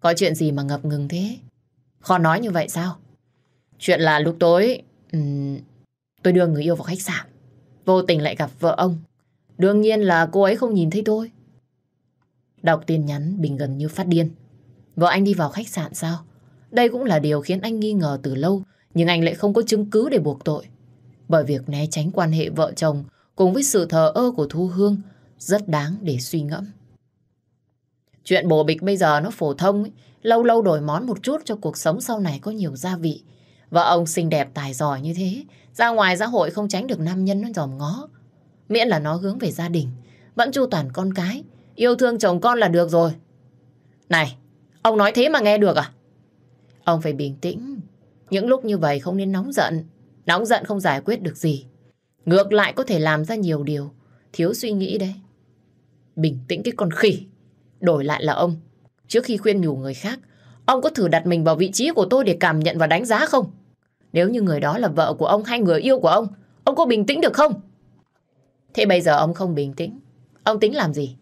Có chuyện gì mà ngập ngừng thế? Khó nói như vậy sao? Chuyện là lúc tối, um, tôi đưa người yêu vào khách sạn. Vô tình lại gặp vợ ông. Đương nhiên là cô ấy không nhìn thấy tôi. Đọc tin nhắn Bình gần như phát điên. Vợ anh đi vào khách sạn sao? Đây cũng là điều khiến anh nghi ngờ từ lâu, nhưng anh lại không có chứng cứ để buộc tội. Bởi việc né tránh quan hệ vợ chồng cùng với sự thờ ơ của Thu Hương rất đáng để suy ngẫm. Chuyện bồ bịch bây giờ nó phổ thông, ấy. lâu lâu đổi món một chút cho cuộc sống sau này có nhiều gia vị. Vợ ông xinh đẹp tài giỏi như thế, ra ngoài xã hội không tránh được nam nhân nó dòm ngó. Miễn là nó hướng về gia đình, vẫn chu toàn con cái, yêu thương chồng con là được rồi. Này, ông nói thế mà nghe được à? Ông phải bình tĩnh. Những lúc như vậy không nên nóng giận. Nóng giận không giải quyết được gì. Ngược lại có thể làm ra nhiều điều. Thiếu suy nghĩ đấy. Bình tĩnh cái con khỉ. Đổi lại là ông. Trước khi khuyên nhủ người khác, ông có thử đặt mình vào vị trí của tôi để cảm nhận và đánh giá không? Nếu như người đó là vợ của ông hay người yêu của ông, ông có bình tĩnh được không? Thế bây giờ ông không bình tĩnh. Ông tính làm gì?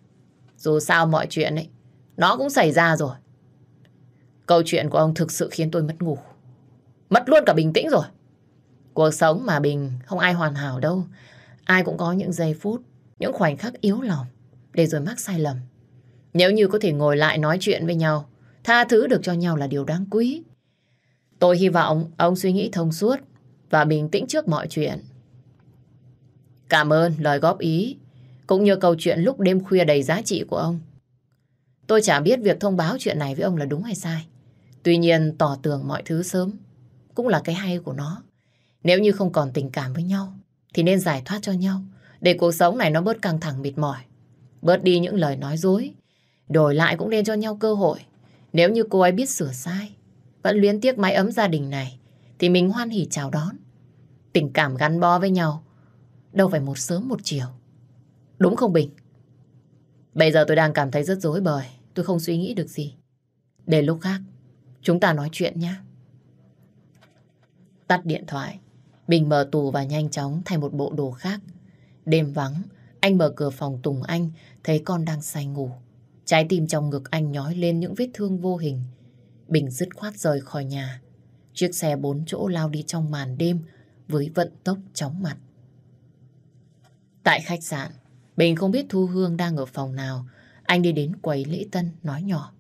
Dù sao mọi chuyện ấy, nó cũng xảy ra rồi. Câu chuyện của ông thực sự khiến tôi mất ngủ. Mất luôn cả bình tĩnh rồi. Cuộc sống mà Bình không ai hoàn hảo đâu. Ai cũng có những giây phút, những khoảnh khắc yếu lòng để rồi mắc sai lầm. Nếu như có thể ngồi lại nói chuyện với nhau, tha thứ được cho nhau là điều đáng quý. Tôi hy vọng ông suy nghĩ thông suốt và bình tĩnh trước mọi chuyện. Cảm ơn lời góp ý, cũng như câu chuyện lúc đêm khuya đầy giá trị của ông. Tôi chả biết việc thông báo chuyện này với ông là đúng hay sai. Tuy nhiên, tỏ tường mọi thứ sớm cũng là cái hay của nó. Nếu như không còn tình cảm với nhau, thì nên giải thoát cho nhau, để cuộc sống này nó bớt căng thẳng mệt mỏi. Bớt đi những lời nói dối. Đổi lại cũng nên cho nhau cơ hội. Nếu như cô ấy biết sửa sai, vẫn luyến tiếc mái ấm gia đình này, thì mình hoan hỉ chào đón. Tình cảm gắn bó với nhau, đâu phải một sớm một chiều. Đúng không Bình? Bây giờ tôi đang cảm thấy rất rối bời. Tôi không suy nghĩ được gì. Để lúc khác Chúng ta nói chuyện nhé. Tắt điện thoại, Bình mở tủ và nhanh chóng thay một bộ đồ khác. Đêm vắng, anh mở cửa phòng Tùng Anh, thấy con đang say ngủ. Trái tim trong ngực anh nhói lên những vết thương vô hình. Bình dứt khoát rời khỏi nhà. Chiếc xe bốn chỗ lao đi trong màn đêm với vận tốc chóng mặt. Tại khách sạn, Bình không biết Thu Hương đang ở phòng nào. Anh đi đến quầy lễ tân nói nhỏ.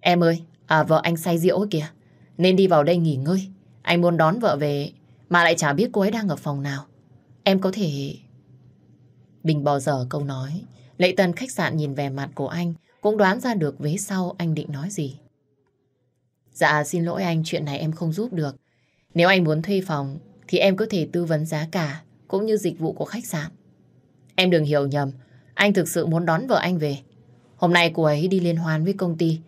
Em ơi, À vợ anh say rượu kìa. Nên đi vào đây nghỉ ngơi. Anh muốn đón vợ về mà lại chả biết cô ấy đang ở phòng nào. Em có thể... Bình bò dở câu nói. Lệ Tân khách sạn nhìn về mặt của anh cũng đoán ra được vế sau anh định nói gì. Dạ xin lỗi anh, chuyện này em không giúp được. Nếu anh muốn thuê phòng thì em có thể tư vấn giá cả cũng như dịch vụ của khách sạn. Em đừng hiểu nhầm, anh thực sự muốn đón vợ anh về. Hôm nay cô ấy đi liên hoan với công ty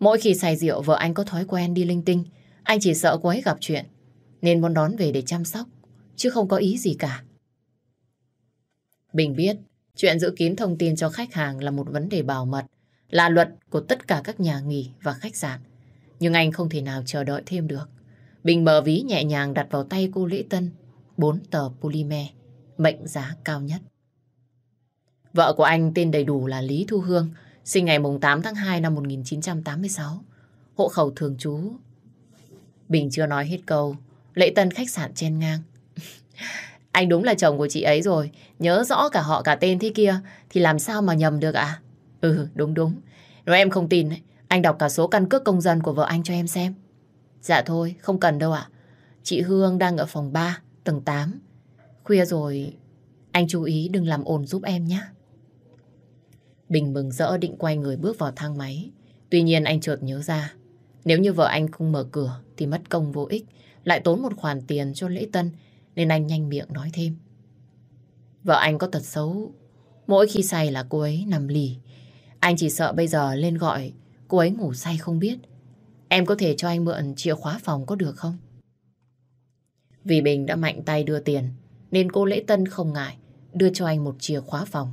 Mỗi khi say rượu vợ anh có thói quen đi linh tinh. Anh chỉ sợ cô ấy gặp chuyện. Nên muốn đón về để chăm sóc. Chứ không có ý gì cả. Bình biết chuyện giữ kín thông tin cho khách hàng là một vấn đề bảo mật. Là luật của tất cả các nhà nghỉ và khách sạn. Nhưng anh không thể nào chờ đợi thêm được. Bình mở ví nhẹ nhàng đặt vào tay cô Lễ Tân bốn tờ polymer mệnh giá cao nhất. Vợ của anh tên đầy đủ là Lý Thu Hương, Sinh ngày 8 tháng 2 năm 1986. Hộ khẩu thường trú. Bình chưa nói hết câu. Lễ tân khách sạn trên ngang. Anh đúng là chồng của chị ấy rồi. Nhớ rõ cả họ cả tên thế kia. Thì làm sao mà nhầm được ạ? Ừ, đúng đúng. Nếu em không tin, anh đọc cả số căn cước công dân của vợ anh cho em xem. Dạ thôi, không cần đâu ạ. Chị Hương đang ở phòng 3, tầng 8. Khuya rồi, anh chú ý đừng làm ồn giúp em nhé. Bình mừng rỡ định quay người bước vào thang máy. Tuy nhiên anh chợt nhớ ra, nếu như vợ anh không mở cửa thì mất công vô ích, lại tốn một khoản tiền cho lễ tân, nên anh nhanh miệng nói thêm. Vợ anh có tật xấu, mỗi khi say là cô ấy nằm lì. Anh chỉ sợ bây giờ lên gọi cô ấy ngủ say không biết. Em có thể cho anh mượn chìa khóa phòng có được không? Vì Bình đã mạnh tay đưa tiền, nên cô Lễ Tân không ngại đưa cho anh một chìa khóa phòng.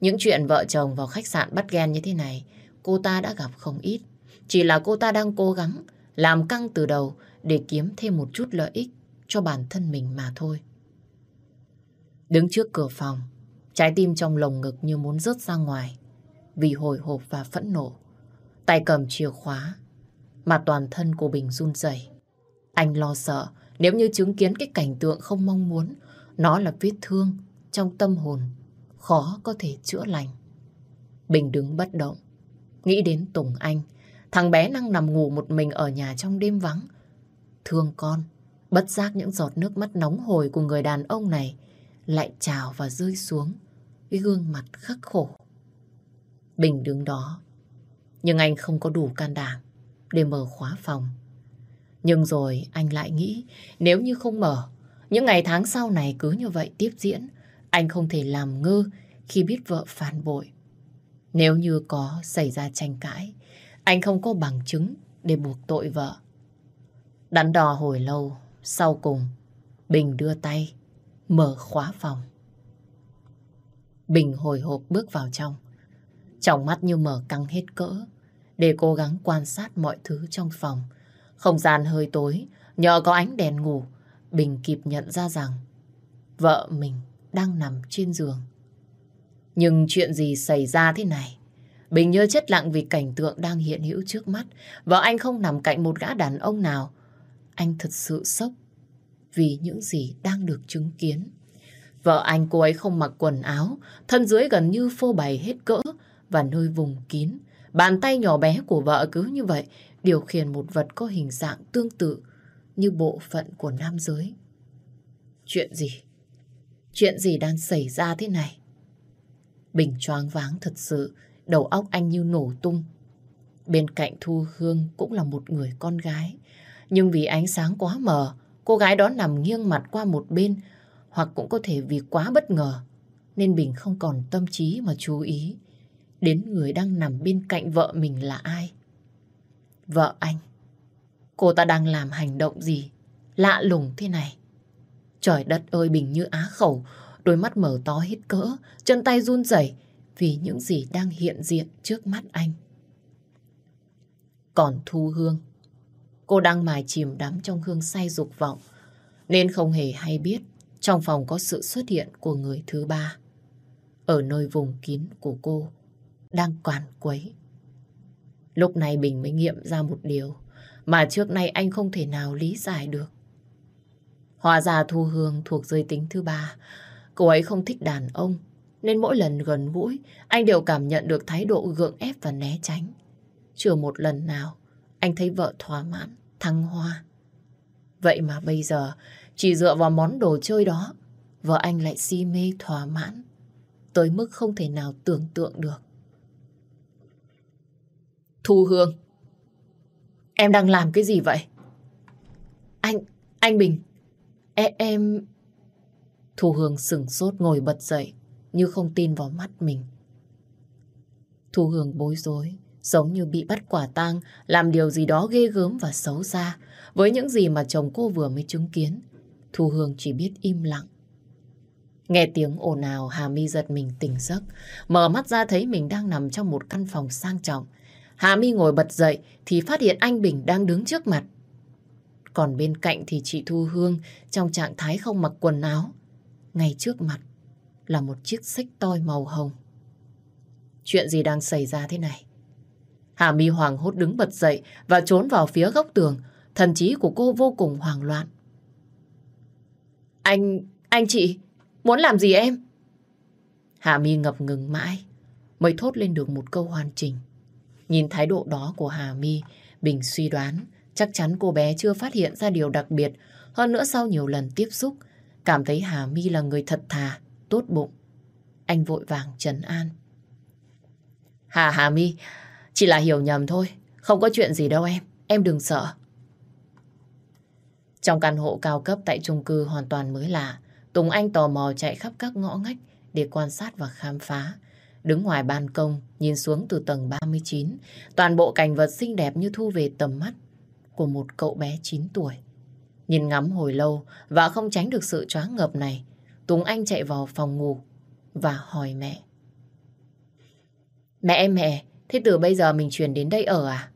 Những chuyện vợ chồng vào khách sạn bắt ghen như thế này, cô ta đã gặp không ít. Chỉ là cô ta đang cố gắng làm căng từ đầu để kiếm thêm một chút lợi ích cho bản thân mình mà thôi. Đứng trước cửa phòng, trái tim trong lồng ngực như muốn rớt ra ngoài vì hồi hộp và phẫn nộ. Tay cầm chìa khóa, mà toàn thân của Bình run rẩy. Anh lo sợ nếu như chứng kiến cái cảnh tượng không mong muốn, nó là vết thương trong tâm hồn, khó có thể chữa lành. Bình đứng bất động, nghĩ đến Tùng Anh, thằng bé đang nằm ngủ một mình ở nhà trong đêm vắng. Thương con, bất giác những giọt nước mắt nóng hổi của người đàn ông này lại trào và rơi xuống cái gương mặt khắc khổ. Bình đứng đó, nhưng anh không có đủ can đảm để mở khóa phòng. Nhưng rồi anh lại nghĩ nếu như không mở, những ngày tháng sau này cứ như vậy tiếp diễn, anh không thể làm ngơ khi biết vợ phản bội. Nếu như có xảy ra tranh cãi, anh không có bằng chứng để buộc tội vợ. Đắn đo hồi lâu, sau cùng, Bình đưa tay, mở khóa phòng. Bình hồi hộp bước vào trong. Trong mắt như mở căng hết cỡ, để cố gắng quan sát mọi thứ trong phòng. Không gian hơi tối, nhờ có ánh đèn ngủ, Bình kịp nhận ra rằng vợ mình đang nằm trên giường. Nhưng chuyện gì xảy ra thế này? Bình Nhơ chết lặng vì cảnh tượng đang hiện hữu trước mắt. Vợ anh không nằm cạnh một gã đàn ông nào. Anh thật sự sốc vì những gì đang được chứng kiến. Vợ anh cô ấy không mặc quần áo, thân dưới gần như phô bày hết cỡ và nơi vùng kín. Bàn tay nhỏ bé của vợ cứ như vậy điều khiển một vật có hình dạng tương tự như bộ phận của nam giới. Chuyện gì? Chuyện gì đang xảy ra thế này? Bình choáng váng thật sự, đầu óc anh như nổ tung. Bên cạnh Thu Hương cũng là một người con gái. Nhưng vì ánh sáng quá mờ, cô gái đó nằm nghiêng mặt qua một bên, hoặc cũng có thể vì quá bất ngờ, nên Bình không còn tâm trí mà chú ý đến người đang nằm bên cạnh vợ mình là ai. Vợ anh, cô ta đang làm hành động gì lạ lùng thế này? Trời đất ơi Bình như á khẩu, đôi mắt mở to hết cỡ, chân tay run rẩy vì những gì đang hiện diện trước mắt anh. Còn Thu Hương, cô đang mài chìm đắm trong hương say dục vọng, nên không hề hay biết trong phòng có sự xuất hiện của người thứ ba. Ở nơi vùng kín của cô, đang quản quấy. Lúc này Bình mới nghiệm ra một điều mà trước nay anh không thể nào lý giải được. Hóa ra Thu Hương thuộc giới tính thứ ba. Cô ấy không thích đàn ông, nên mỗi lần gần gũi, anh đều cảm nhận được thái độ gượng ép và né tránh. Chưa một lần nào, anh thấy vợ thỏa mãn, thăng hoa. Vậy mà bây giờ, chỉ dựa vào món đồ chơi đó, vợ anh lại si mê thỏa mãn, tới mức không thể nào tưởng tượng được. Thu Hương, em đang làm cái gì vậy? Anh, anh Bình, e, em... Thu Hương sừng sốt ngồi bật dậy, như không tin vào mắt mình. Thu Hương bối rối, giống như bị bắt quả tang, làm điều gì đó ghê gớm và xấu xa. Với những gì mà chồng cô vừa mới chứng kiến, Thu Hương chỉ biết im lặng. Nghe tiếng ồn ào, Hà Mi giật mình tỉnh giấc, mở mắt ra thấy mình đang nằm trong một căn phòng sang trọng. Hà Mi ngồi bật dậy thì phát hiện anh Bình đang đứng trước mặt. Còn bên cạnh thì chị Thu Hương trong trạng thái không mặc quần áo. Ngay trước mặt là một chiếc xích toi màu hồng. Chuyện gì đang xảy ra thế này? Hà my hoàng hốt đứng bật dậy và trốn vào phía góc tường. Thần trí của cô vô cùng hoảng loạn. Anh, anh chị, muốn làm gì em? Hà my ngập ngừng mãi, mới thốt lên được một câu hoàn chỉnh. Nhìn thái độ đó của Hà my Bình suy đoán chắc chắn cô bé chưa phát hiện ra điều đặc biệt. Hơn nữa sau nhiều lần tiếp xúc, cảm thấy Hà Mi là người thật thà, tốt bụng. Anh vội vàng trấn an. Hà Hà Mi, chỉ là hiểu nhầm thôi. Không có chuyện gì đâu em, em đừng sợ. Trong căn hộ cao cấp tại chung cư hoàn toàn mới lạ, Tùng Anh tò mò chạy khắp các ngõ ngách để quan sát và khám phá. Đứng ngoài ban công, nhìn xuống từ tầng 39, toàn bộ cảnh vật xinh đẹp như thu về tầm mắt của một cậu bé 9 tuổi. Nhìn ngắm hồi lâu và không tránh được sự choáng ngợp này, Tùng Anh chạy vào phòng ngủ và hỏi mẹ. Mẹ mẹ, thế từ bây giờ mình chuyển đến đây ở à?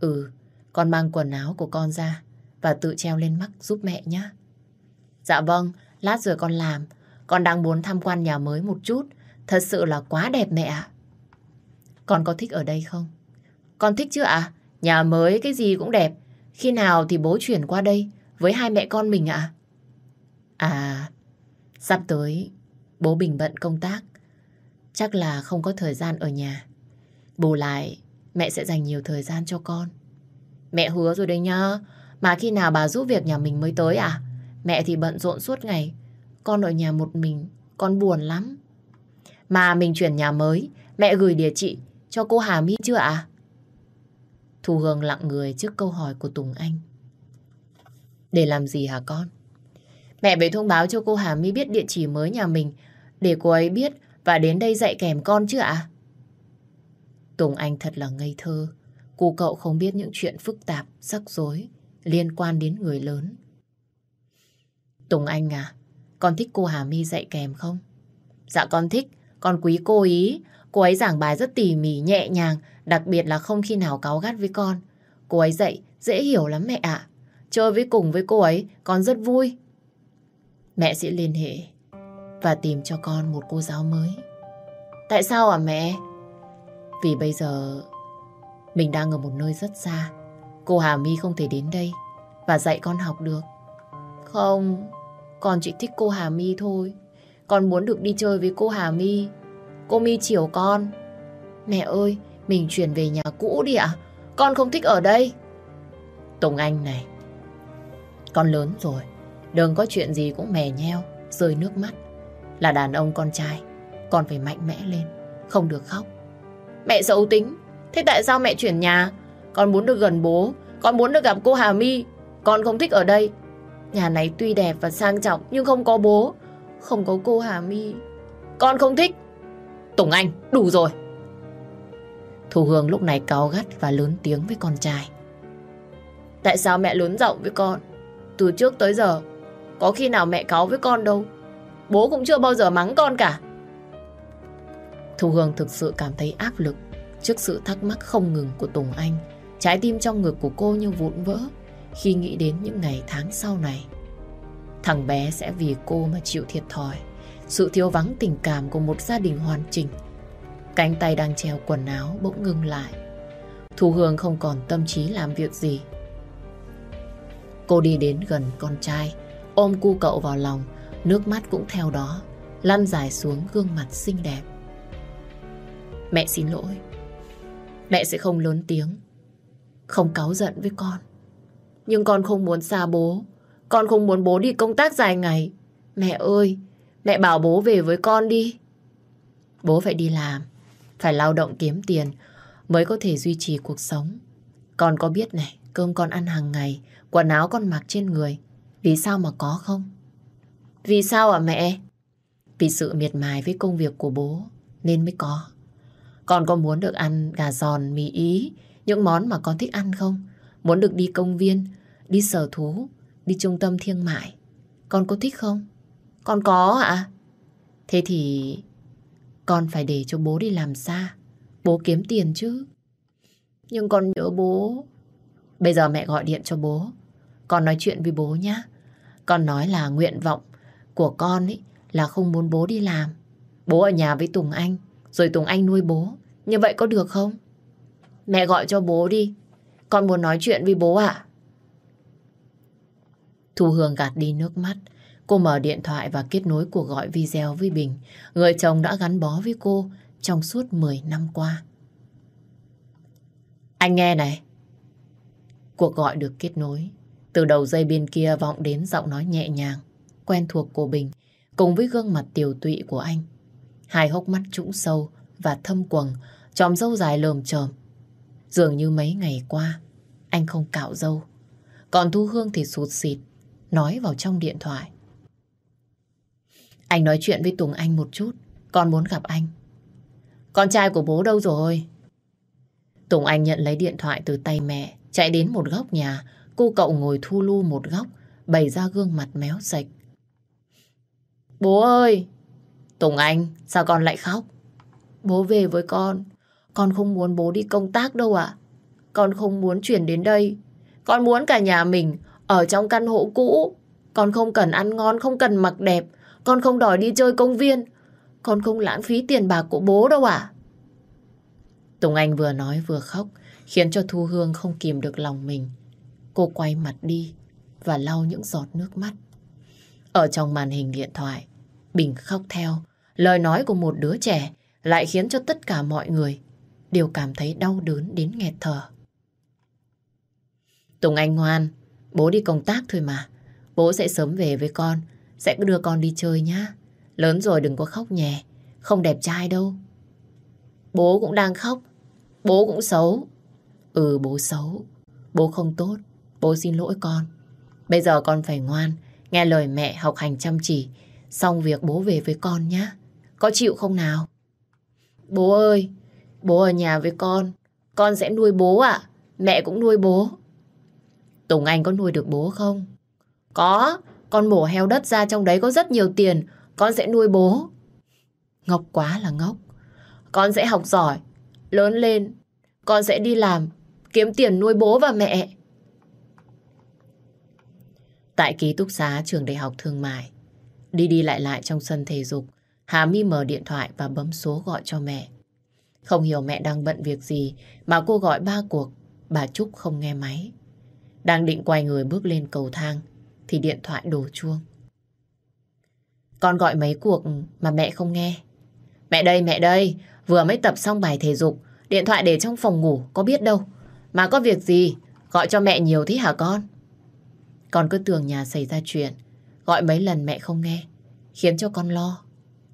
Ừ, con mang quần áo của con ra và tự treo lên mắt giúp mẹ nhé. Dạ vâng, lát rồi con làm. Con đang muốn tham quan nhà mới một chút. Thật sự là quá đẹp mẹ ạ. Con có thích ở đây không? Con thích chứ ạ? Nhà mới cái gì cũng đẹp. Khi nào thì bố chuyển qua đây với hai mẹ con mình ạ? À, sắp tới bố Bình bận công tác. Chắc là không có thời gian ở nhà. Bù lại, mẹ sẽ dành nhiều thời gian cho con. Mẹ hứa rồi đấy nhá. Mà khi nào bà giúp việc nhà mình mới tới à? Mẹ thì bận rộn suốt ngày. Con ở nhà một mình, con buồn lắm. Mà mình chuyển nhà mới, mẹ gửi địa chỉ cho cô Hà My chưa ạ? À? Thu Hương lặng người trước câu hỏi của Tùng Anh. Để làm gì hả con? Mẹ về thông báo cho cô Hà My biết địa chỉ mới nhà mình để cô ấy biết và đến đây dạy kèm con chứ ạ? Tùng Anh thật là ngây thơ. Cô cậu không biết những chuyện phức tạp, rắc rối liên quan đến người lớn. Tùng Anh à, con thích cô Hà My dạy kèm không? Dạ con thích, con quý cô ý. Cô ấy giảng bài rất tỉ mỉ, nhẹ nhàng, đặc biệt là không khi nào cáu gắt với con. Cô ấy dạy dễ hiểu lắm mẹ ạ. Chơi với cùng với cô ấy, con rất vui. Mẹ sẽ liên hệ và tìm cho con một cô giáo mới. Tại sao à mẹ? Vì bây giờ mình đang ở một nơi rất xa. Cô Hà My không thể đến đây và dạy con học được. Không, con chỉ thích cô Hà My thôi. Con muốn được đi chơi với cô Hà My. Cô Mi chiều con. Mẹ ơi, mình chuyển về nhà cũ đi ạ. Con không thích ở đây. Tùng Anh này, con lớn rồi. Đừng có chuyện gì cũng mè nheo, rơi nước mắt. Là đàn ông con trai, con phải mạnh mẽ lên, không được khóc. Mẹ xấu tính, thế tại sao mẹ chuyển nhà? Con muốn được gần bố, con muốn được gặp cô Hà My. Con không thích ở đây. Nhà này tuy đẹp và sang trọng nhưng không có bố, không có cô Hà My. Con không thích. Tùng Anh, đủ rồi. Thu Hương lúc này cáu gắt và lớn tiếng với con trai. Tại sao mẹ lớn giọng với con? Từ trước tới giờ, có khi nào mẹ cáu với con đâu. Bố cũng chưa bao giờ mắng con cả. Thu Hương thực sự cảm thấy áp lực trước sự thắc mắc không ngừng của Tùng Anh. Trái tim trong ngực của cô như vụn vỡ khi nghĩ đến những ngày tháng sau này. Thằng bé sẽ vì cô mà chịu thiệt thòi. Sự thiếu vắng tình cảm của một gia đình hoàn chỉnh. Cánh tay đang treo quần áo bỗng ngưng lại. Thu Hương không còn tâm trí làm việc gì. Cô đi đến gần con trai, ôm cu cậu vào lòng, nước mắt cũng theo đó, lăn dài xuống gương mặt xinh đẹp. Mẹ xin lỗi. Mẹ sẽ không lớn tiếng, không cáu giận với con. Nhưng con không muốn xa bố. Con không muốn bố đi công tác dài ngày. Mẹ ơi, mẹ bảo bố về với con đi. Bố phải đi làm, phải lao động kiếm tiền mới có thể duy trì cuộc sống. Con có biết này, cơm con ăn hàng ngày, quần áo con mặc trên người. Vì sao mà có không? Vì sao ạ mẹ? Vì sự miệt mài với công việc của bố nên mới có. Con có muốn được ăn gà giòn, mì ý, những món mà con thích ăn không? Muốn được đi công viên, đi sở thú, đi trung tâm thương mại. Con có thích không? Con có ạ. Thế thì con phải để cho bố đi làm xa. Bố kiếm tiền chứ. Nhưng con nhớ bố. Bây giờ mẹ gọi điện cho bố. Con nói chuyện với bố nhá. Con nói là nguyện vọng của con ấy là không muốn bố đi làm. Bố ở nhà với Tùng Anh, rồi Tùng Anh nuôi bố. Như vậy có được không? Mẹ gọi cho bố đi. Con muốn nói chuyện với bố ạ. Thu Hương gạt đi nước mắt. Cô mở điện thoại và kết nối cuộc gọi video với Bình. Người chồng đã gắn bó với cô trong suốt 10 năm qua. Anh nghe này. Cuộc gọi được kết nối. Từ đầu dây bên kia vọng đến giọng nói nhẹ nhàng, quen thuộc của Bình, cùng với gương mặt tiều tụy của anh. Hai hốc mắt trũng sâu và thâm quầng, tròm dâu dài lờm chởm. Dường như mấy ngày qua, anh không cạo dâu. Còn Thu Hương thì sụt xịt, nói vào trong điện thoại. Anh nói chuyện với Tùng Anh một chút. Con muốn gặp anh. Con trai của bố đâu rồi? Tùng Anh nhận lấy điện thoại từ tay mẹ, chạy đến một góc nhà. Cô cậu ngồi thu lu một góc, bày ra gương mặt méo sạch. Bố ơi! Tùng Anh, sao con lại khóc? Bố về với con. Con không muốn bố đi công tác đâu ạ. Con không muốn chuyển đến đây. Con muốn cả nhà mình ở trong căn hộ cũ. Con không cần ăn ngon, không cần mặc đẹp. Con không đòi đi chơi công viên. Con không lãng phí tiền bạc của bố đâu ạ. Tùng Anh vừa nói vừa khóc, khiến cho Thu Hương không kìm được lòng mình. Cô quay mặt đi và lau những giọt nước mắt. Ở trong màn hình điện thoại, Bình khóc theo. Lời nói của một đứa trẻ lại khiến cho tất cả mọi người đều cảm thấy đau đớn đến nghẹt thở. Tùng Anh ngoan, bố đi công tác thôi mà. Bố sẽ sớm về với con, sẽ đưa con đi chơi nhá. Lớn rồi đừng có khóc nhè, không đẹp trai đâu. Bố cũng đang khóc, bố cũng xấu. Ừ bố xấu, bố không tốt, bố xin lỗi con. Bây giờ con phải ngoan, nghe lời mẹ học hành chăm chỉ, xong việc bố về với con nhá. Có chịu không nào? Bố ơi, bố ở nhà với con, con sẽ nuôi bố ạ, mẹ cũng nuôi bố. Tùng Anh có nuôi được bố không? Có, con mổ heo đất ra trong đấy có rất nhiều tiền, con sẽ nuôi bố. Ngốc quá là ngốc. Con sẽ học giỏi, lớn lên, con sẽ đi làm, kiếm tiền nuôi bố và mẹ. Tại ký túc xá trường đại học thương mại, đi đi lại lại trong sân thể dục, Hà My mở điện thoại và bấm số gọi cho mẹ. Không hiểu mẹ đang bận việc gì mà cô gọi ba cuộc, bà Trúc không nghe máy. Đang định quay người bước lên cầu thang thì điện thoại đổ chuông. Con gọi mấy cuộc mà mẹ không nghe. Mẹ đây, mẹ đây, vừa mới tập xong bài thể dục, điện thoại để trong phòng ngủ, có biết đâu. Mà có việc gì, gọi cho mẹ nhiều thế hả con? Con cứ tưởng nhà xảy ra chuyện, gọi mấy lần mẹ không nghe, khiến cho con lo.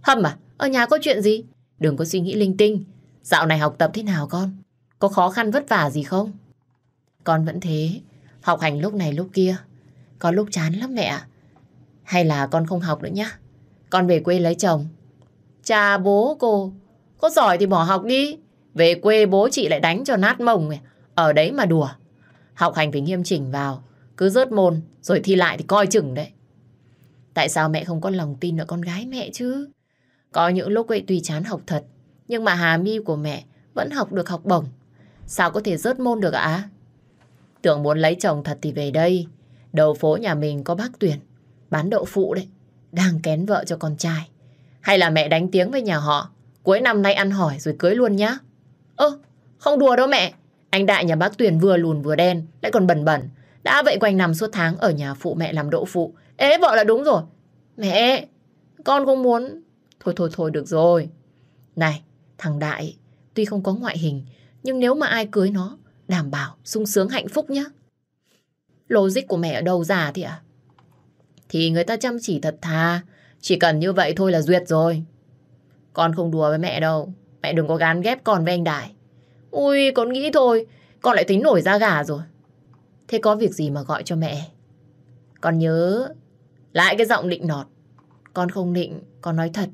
Hâm à, ở nhà có chuyện gì? Đừng có suy nghĩ linh tinh. Dạo này học tập thế nào con? Có khó khăn vất vả gì không? Con vẫn thế, học hành lúc này lúc kia. Có lúc chán lắm mẹ Hay là con không học nữa nhá. Con về quê lấy chồng. Cha bố cô, có giỏi thì bỏ học đi. Về quê bố chị lại đánh cho nát mông. Ở đấy mà đùa. Học hành phải nghiêm chỉnh vào. Cứ rớt môn, rồi thi lại thì coi chừng đấy. Tại sao mẹ không có lòng tin ở con gái mẹ chứ? Có những lúc ấy tuy chán học thật, nhưng mà Hà mi của mẹ vẫn học được học bổng. Sao có thể rớt môn được ạ? Tưởng muốn lấy chồng thật thì về đây. Đầu phố nhà mình có bác Tuyển, bán đậu phụ đấy, đang kén vợ cho con trai. Hay là mẹ đánh tiếng với nhà họ, cuối năm nay ăn hỏi rồi cưới luôn nhá. Ơ, không đùa đâu mẹ. Anh Đại nhà bác Tuyển vừa lùn vừa đen, lại còn bẩn bẩn. Đã vậy quanh nằm suốt tháng ở nhà phụ mẹ làm đậu phụ. Ế vợ là đúng rồi. Mẹ, con không muốn Thôi thôi thôi được rồi. Này, thằng Đại tuy không có ngoại hình, nhưng nếu mà ai cưới nó, đảm bảo sung sướng hạnh phúc nhá. Logic của mẹ ở đâu ra thì à? Thì người ta chăm chỉ thật thà, chỉ cần như vậy thôi là duyệt rồi. Con không đùa với mẹ đâu, mẹ đừng có gán ghép con với anh Đại. Ui, con nghĩ thôi, con lại tính nổi da gà rồi. Thế có việc gì mà gọi cho mẹ? Con nhớ lại cái giọng định nọt. Con không định, con nói thật.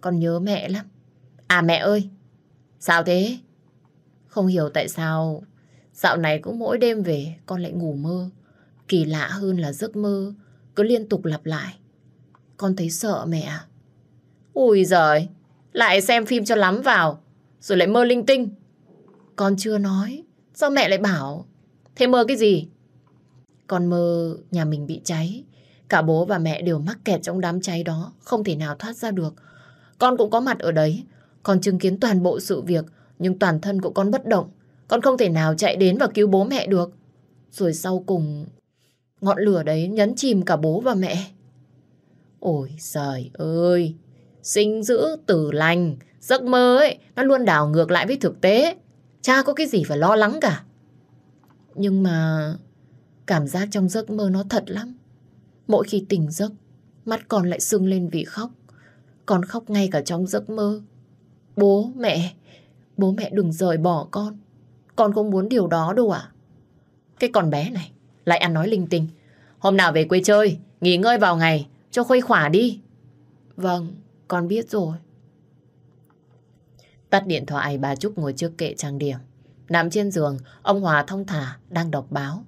Con nhớ mẹ lắm. À mẹ ơi! Sao thế? Không hiểu tại sao dạo này cũng mỗi đêm về con lại ngủ mơ. Kỳ lạ hơn là giấc mơ cứ liên tục lặp lại. Con thấy sợ mẹ? Ui giời! Lại xem phim cho lắm vào rồi lại mơ linh tinh. Con chưa nói. Sao mẹ lại bảo? Thế mơ cái gì? Con mơ nhà mình bị cháy. Cả bố và mẹ đều mắc kẹt trong đám cháy đó. Không thể nào thoát ra được. Con cũng có mặt ở đấy. Con chứng kiến toàn bộ sự việc, nhưng toàn thân của con bất động. Con không thể nào chạy đến và cứu bố mẹ được. Rồi sau cùng, ngọn lửa đấy nhấn chìm cả bố và mẹ. Ôi trời ơi, sinh giữ tử lành, giấc mơ ấy, nó luôn đảo ngược lại với thực tế. Cha có cái gì phải lo lắng cả. Nhưng mà cảm giác trong giấc mơ nó thật lắm. Mỗi khi tỉnh giấc, mắt con lại sưng lên vì khóc. Con khóc ngay cả trong giấc mơ. Bố, mẹ, bố mẹ đừng rời bỏ con. Con không muốn điều đó đâu ạ. Cái con bé này, lại ăn nói linh tinh. Hôm nào về quê chơi, nghỉ ngơi vào ngày, cho khuây khỏa đi. Vâng, con biết rồi. Tắt điện thoại bà Trúc ngồi trước kệ trang điểm. Nằm trên giường, ông Hòa thông thả đang đọc báo.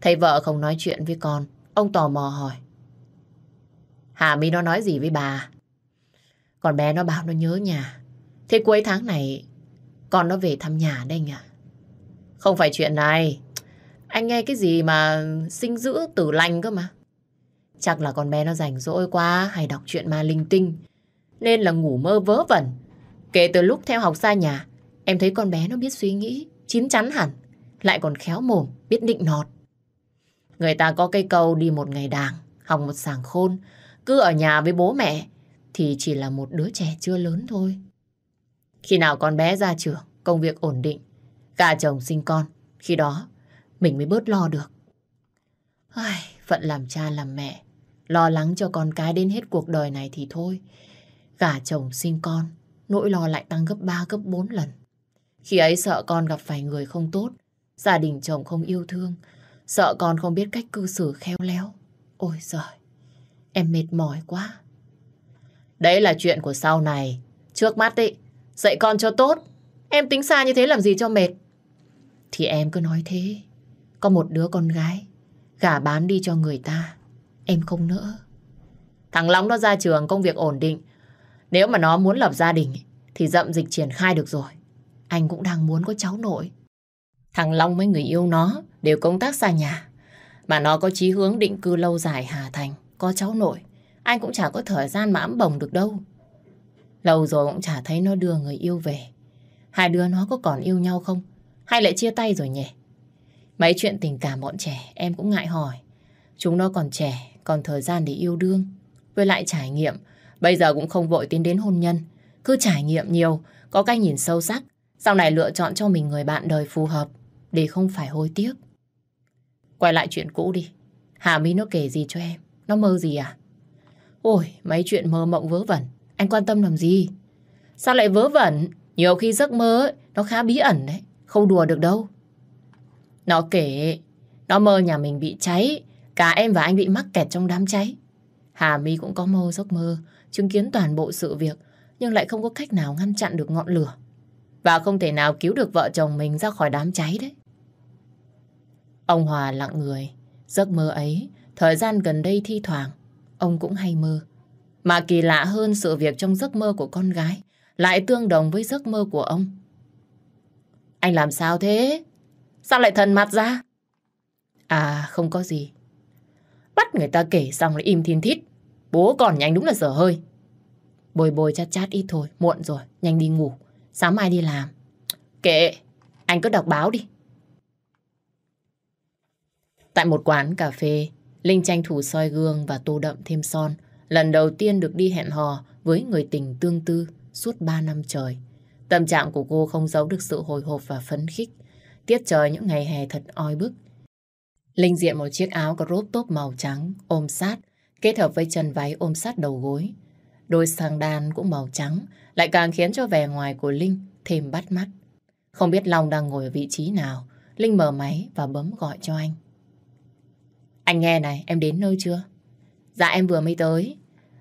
Thấy vợ không nói chuyện với con, ông tò mò hỏi. Hà My nó nói gì với bà? Còn bé nó bảo nó nhớ nhà. Thế cuối tháng này con nó về thăm nhà đây à? Không phải chuyện này. Anh nghe cái gì mà sinh dữ tử lành cơ mà. Chắc là con bé nó rảnh rỗi quá hay đọc chuyện ma linh tinh. Nên là ngủ mơ vớ vẩn. Kể từ lúc theo học xa nhà, em thấy con bé nó biết suy nghĩ, chín chắn hẳn. Lại còn khéo mồm, biết định nọt. Người ta có cây câu đi một ngày đàng, học một sàng khôn. Cứ ở nhà với bố mẹ thì chỉ là một đứa trẻ chưa lớn thôi. Khi nào con bé ra trường, công việc ổn định, cả chồng sinh con, khi đó mình mới bớt lo được. Ai, phận làm cha làm mẹ, lo lắng cho con cái đến hết cuộc đời này thì thôi. Gả chồng sinh con, nỗi lo lại tăng gấp 3, gấp 4 lần. Khi ấy sợ con gặp phải người không tốt, gia đình chồng không yêu thương, sợ con không biết cách cư xử khéo léo. Ôi giời, em mệt mỏi quá. Đấy là chuyện của sau này. Trước mắt ấy dạy con cho tốt. Em tính xa như thế làm gì cho mệt. Thì em cứ nói thế. Có một đứa con gái, gả bán đi cho người ta. Em không nỡ. Thằng Long nó ra trường công việc ổn định. Nếu mà nó muốn lập gia đình thì dậm dịch triển khai được rồi. Anh cũng đang muốn có cháu nội. Thằng Long với người yêu nó đều công tác xa nhà. Mà nó có chí hướng định cư lâu dài Hà Thành, có cháu nội. Anh cũng chả có thời gian mà ấm bồng được đâu. Lâu rồi cũng chả thấy nó đưa người yêu về. Hai đứa nó có còn yêu nhau không? Hay lại chia tay rồi nhỉ? Mấy chuyện tình cảm bọn trẻ em cũng ngại hỏi. Chúng nó còn trẻ, còn thời gian để yêu đương. Với lại trải nghiệm, bây giờ cũng không vội tiến đến hôn nhân. Cứ trải nghiệm nhiều, có cái nhìn sâu sắc. Sau này lựa chọn cho mình người bạn đời phù hợp để không phải hối tiếc. Quay lại chuyện cũ đi. Hà My nó kể gì cho em? Nó mơ gì à? Ôi, mấy chuyện mơ mộng vớ vẩn. Anh quan tâm làm gì? Sao lại vớ vẩn? Nhiều khi giấc mơ ấy, nó khá bí ẩn đấy. Không đùa được đâu. Nó kể, nó mơ nhà mình bị cháy. Cả em và anh bị mắc kẹt trong đám cháy. Hà My cũng có mơ giấc mơ, chứng kiến toàn bộ sự việc, nhưng lại không có cách nào ngăn chặn được ngọn lửa. Và không thể nào cứu được vợ chồng mình ra khỏi đám cháy đấy. Ông Hòa lặng người. Giấc mơ ấy, thời gian gần đây thi thoảng, ông cũng hay mơ. Mà kỳ lạ hơn sự việc trong giấc mơ của con gái lại tương đồng với giấc mơ của ông. Anh làm sao thế? Sao lại thần mặt ra? À, không có gì. Bắt người ta kể xong lại im thiên thít. Bố còn nhanh đúng là dở hơi. Bồi bồi chát chát ít thôi, muộn rồi, nhanh đi ngủ. Sáng mai đi làm. Kệ, anh cứ đọc báo đi. Tại một quán cà phê, Linh tranh thủ soi gương và tô đậm thêm son. Lần đầu tiên được đi hẹn hò với người tình tương tư suốt 3 năm trời. Tâm trạng của cô không giấu được sự hồi hộp và phấn khích. Tiết trời những ngày hè thật oi bức. Linh diện một chiếc áo có rốp tốp màu trắng, ôm sát, kết hợp với chân váy ôm sát đầu gối. Đôi sang đan cũng màu trắng, lại càng khiến cho vẻ ngoài của Linh thêm bắt mắt. Không biết Long đang ngồi ở vị trí nào, Linh mở máy và bấm gọi cho anh. Anh nghe này, em đến nơi chưa? Dạ em vừa mới tới.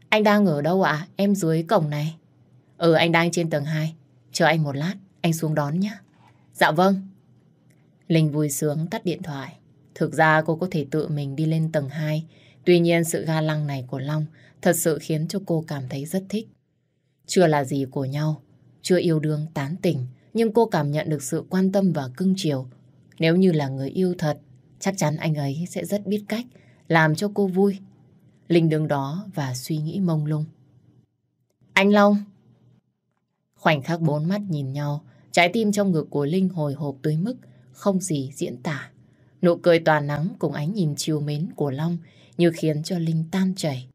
Anh đang ở đâu ạ? Em dưới cổng này. Ừ anh đang trên tầng 2. Chờ anh một lát, anh xuống đón nhé. Dạ vâng. Linh vui sướng tắt điện thoại. Thực ra cô có thể tự mình đi lên tầng 2. Tuy nhiên sự ga lăng này của Long thật sự khiến cho cô cảm thấy rất thích. Chưa là gì của nhau, chưa yêu đương tán tỉnh, nhưng cô cảm nhận được sự quan tâm và cưng chiều. Nếu như là người yêu thật, chắc chắn anh ấy sẽ rất biết cách làm cho cô vui. Linh đứng đó và suy nghĩ mông lung. Anh Long! Khoảnh khắc bốn mắt nhìn nhau, trái tim trong ngực của Linh hồi hộp tới mức không gì diễn tả. Nụ cười tỏa nắng cùng ánh nhìn chiều mến của Long như khiến cho Linh tan chảy.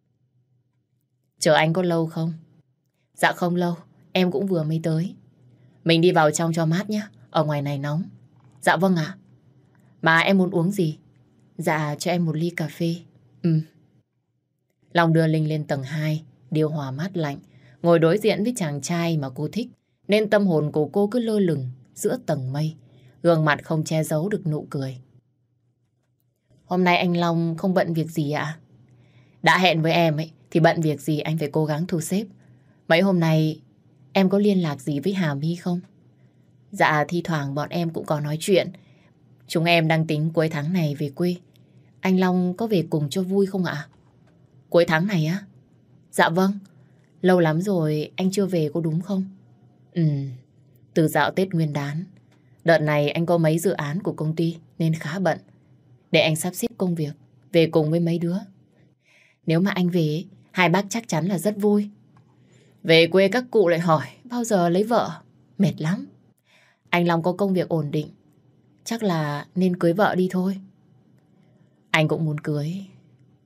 Chờ anh có lâu không? Dạ không lâu, em cũng vừa mới tới. Mình đi vào trong cho mát nhé, ở ngoài này nóng. Dạ vâng ạ. Mà em muốn uống gì? Dạ cho em một ly cà phê. Ừ. Long đưa Linh lên tầng 2, điều hòa mát lạnh, ngồi đối diện với chàng trai mà cô thích, nên tâm hồn của cô cứ lơ lửng giữa tầng mây, gương mặt không che giấu được nụ cười. Hôm nay anh Long không bận việc gì ạ? Đã hẹn với em ấy, thì bận việc gì anh phải cố gắng thu xếp. Mấy hôm nay em có liên lạc gì với Hà My không? Dạ thi thoảng bọn em cũng có nói chuyện. Chúng em đang tính cuối tháng này về quê. Anh Long có về cùng cho vui không ạ? Cuối tháng này á? Dạ vâng. Lâu lắm rồi anh chưa về có đúng không? Ừ, từ dạo Tết Nguyên đán. Đợt này anh có mấy dự án của công ty nên khá bận. Để anh sắp xếp công việc, về cùng với mấy đứa. Nếu mà anh về, hai bác chắc chắn là rất vui. Về quê các cụ lại hỏi bao giờ lấy vợ. Mệt lắm. Anh Long có công việc ổn định. Chắc là nên cưới vợ đi thôi. Anh cũng muốn cưới.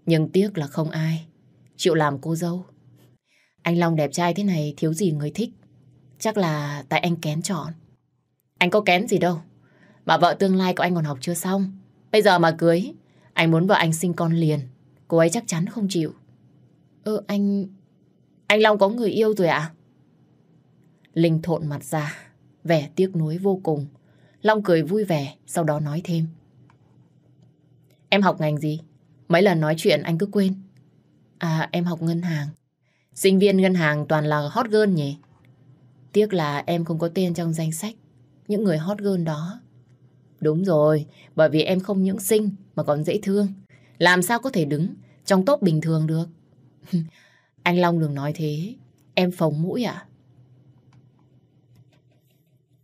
Nhưng tiếc là không ai chịu làm cô dâu. Anh Long đẹp trai thế này thiếu gì người thích. Chắc là tại anh kén chọn. Anh có kén gì đâu. Mà vợ tương lai của anh còn học chưa xong. Bây giờ mà cưới, anh muốn vợ anh sinh con liền. Cô ấy chắc chắn không chịu. Ơ anh... Anh Long có người yêu rồi ạ? À? Linh thộn mặt ra, vẻ tiếc nuối vô cùng. Long cười vui vẻ, sau đó nói thêm. Em học ngành gì? Mấy lần nói chuyện anh cứ quên. À, em học ngân hàng. Sinh viên ngân hàng toàn là hot girl nhỉ? Tiếc là em không có tên trong danh sách những người hot girl đó. Đúng rồi, bởi vì em không những xinh mà còn dễ thương. Làm sao có thể đứng trong top bình thường được? Anh Long đừng nói thế, em phồng mũi à?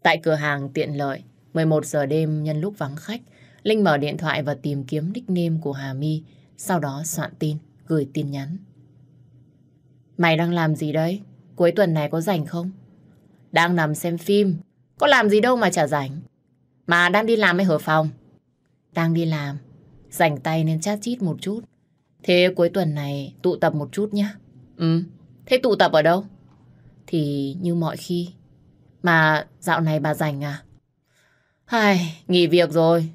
Tại cửa hàng tiện lợi, 11 giờ đêm nhân lúc vắng khách, Linh mở điện thoại và tìm kiếm nickname của Hà My, sau đó soạn tin, gửi tin nhắn. Mày đang làm gì đấy? Cuối tuần này có rảnh không? Đang nằm xem phim, có làm gì đâu mà chả rảnh. Mà đang đi làm hay hở phòng? Đang đi làm, rảnh tay nên chat chít một chút. Thế cuối tuần này tụ tập một chút nhá. Ừ, thế tụ tập ở đâu? Thì như mọi khi. Mà dạo này bà rảnh à? Hai, nghỉ việc rồi.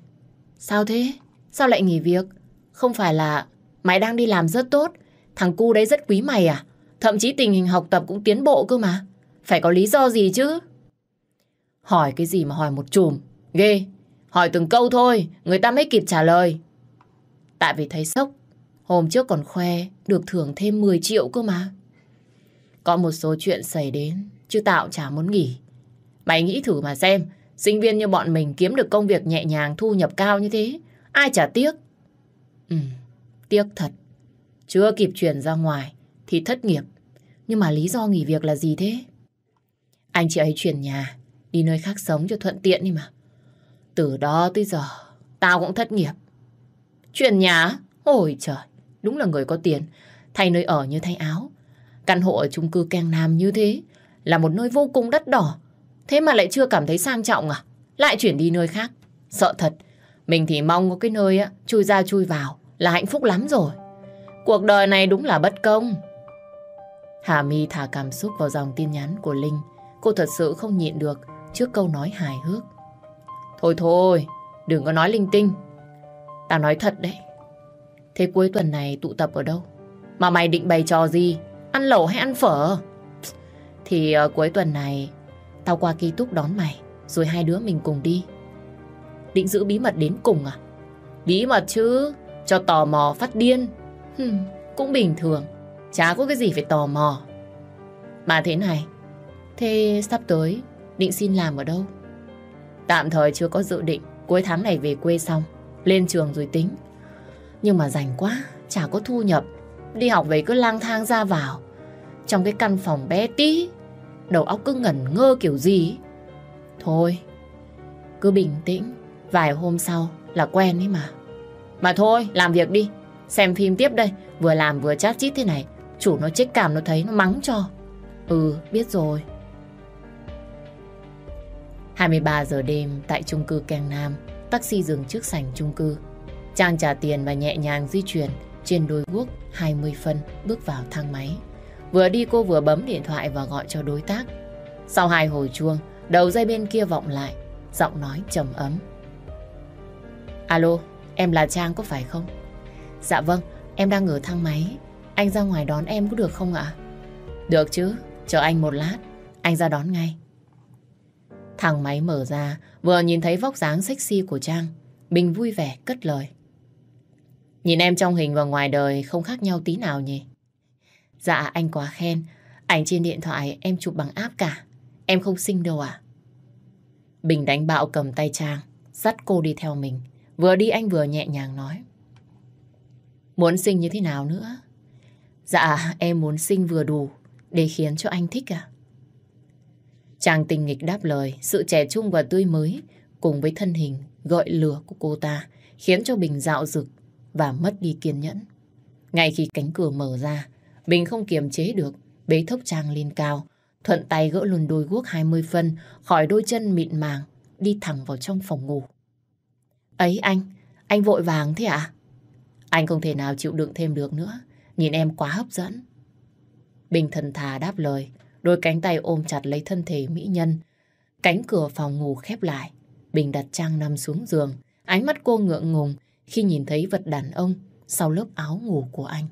Sao thế? Sao lại nghỉ việc? Không phải là mày đang đi làm rất tốt, thằng cu đấy rất quý mày à? Thậm chí tình hình học tập cũng tiến bộ cơ mà. Phải có lý do gì chứ? Hỏi cái gì mà hỏi một chùm. Ghê. Hỏi từng câu thôi, người ta mới kịp trả lời. Tại vì thấy sốc. Hôm trước còn khoe được thưởng thêm 10 triệu cơ mà. Có một số chuyện xảy đến, chứ Tạo chả muốn nghỉ. Mày nghĩ thử mà xem, sinh viên như bọn mình kiếm được công việc nhẹ nhàng, thu nhập cao như thế, ai chả tiếc. Ừ, tiếc thật. Chưa kịp chuyển ra ngoài thì thất nghiệp. Nhưng mà lý do nghỉ việc là gì thế? Anh chị ấy chuyển nhà, đi nơi khác sống cho thuận tiện đi mà. Từ đó tới giờ, tao cũng thất nghiệp. Chuyển nhà? Ôi trời, đúng là người có tiền. Thay nơi ở như thay áo. Căn hộ ở chung cư Keng Nam như thế là một nơi vô cùng đắt đỏ. Thế mà lại chưa cảm thấy sang trọng à? Lại chuyển đi nơi khác. Sợ thật. Mình thì mong có cái nơi á, chui ra chui vào là hạnh phúc lắm rồi. Cuộc đời này đúng là bất công. Hà My thả cảm xúc vào dòng tin nhắn của Linh. Cô thật sự không nhịn được trước câu nói hài hước. Thôi thôi, đừng có nói linh tinh. Tao nói thật đấy. Thế cuối tuần này tụ tập ở đâu? Mà mày định bày trò gì? Ăn lẩu hay ăn phở? Thì uh, cuối tuần này tao qua ký túc đón mày, rồi hai đứa mình cùng đi. Định giữ bí mật đến cùng à? Bí mật chứ, cho tò mò phát điên. Hừm, cũng bình thường, chả có cái gì phải tò mò. Mà thế này, thế sắp tới định xin làm ở đâu? Tạm thời chưa có dự định, cuối tháng này về quê xong, lên trường rồi tính. Nhưng mà rảnh quá, chả có thu nhập. Đi học về cứ lang thang ra vào. Trong cái căn phòng bé tí, đầu óc cứ ngẩn ngơ kiểu gì. Thôi, cứ bình tĩnh, vài hôm sau là quen ấy mà. Mà thôi, làm việc đi. Xem phim tiếp đây, vừa làm vừa chat chít thế này. Chủ nó chết cảm nó thấy nó mắng cho. Ừ, biết rồi. 23 giờ đêm tại chung cư Keng Nam, taxi dừng trước sảnh chung cư. Trang trả tiền và nhẹ nhàng di chuyển trên đôi guốc 20 phân bước vào thang máy. Vừa đi cô vừa bấm điện thoại và gọi cho đối tác. Sau hai hồi chuông, đầu dây bên kia vọng lại, giọng nói trầm ấm. Alo, em là Trang có phải không? Dạ vâng, em đang ở thang máy. Anh ra ngoài đón em có được không ạ? Được chứ, chờ anh một lát, anh ra đón ngay. Thằng máy mở ra, vừa nhìn thấy vóc dáng sexy của Trang. Bình vui vẻ cất lời. Nhìn em trong hình và ngoài đời không khác nhau tí nào nhỉ? Dạ anh quá khen. Ảnh trên điện thoại em chụp bằng áp cả. Em không xinh đâu à? Bình đánh bạo cầm tay Trang, dắt cô đi theo mình. Vừa đi anh vừa nhẹ nhàng nói. Muốn xinh như thế nào nữa? Dạ em muốn xinh vừa đủ để khiến cho anh thích à? Trang tình nghịch đáp lời, sự trẻ trung và tươi mới cùng với thân hình gợi lửa của cô ta khiến cho Bình dạo rực và mất đi kiên nhẫn. Ngay khi cánh cửa mở ra, Bình không kiềm chế được, bế thốc Trang lên cao, thuận tay gỡ luôn đôi guốc 20 phân khỏi đôi chân mịn màng, đi thẳng vào trong phòng ngủ. Ấy anh, anh vội vàng thế ạ? À? Anh không thể nào chịu đựng thêm được nữa, nhìn em quá hấp dẫn. Bình thần thà đáp lời, đôi cánh tay ôm chặt lấy thân thể mỹ nhân. Cánh cửa phòng ngủ khép lại, Bình đặt Trang nằm xuống giường, ánh mắt cô ngượng ngùng khi nhìn thấy vật đàn ông sau lớp áo ngủ của anh.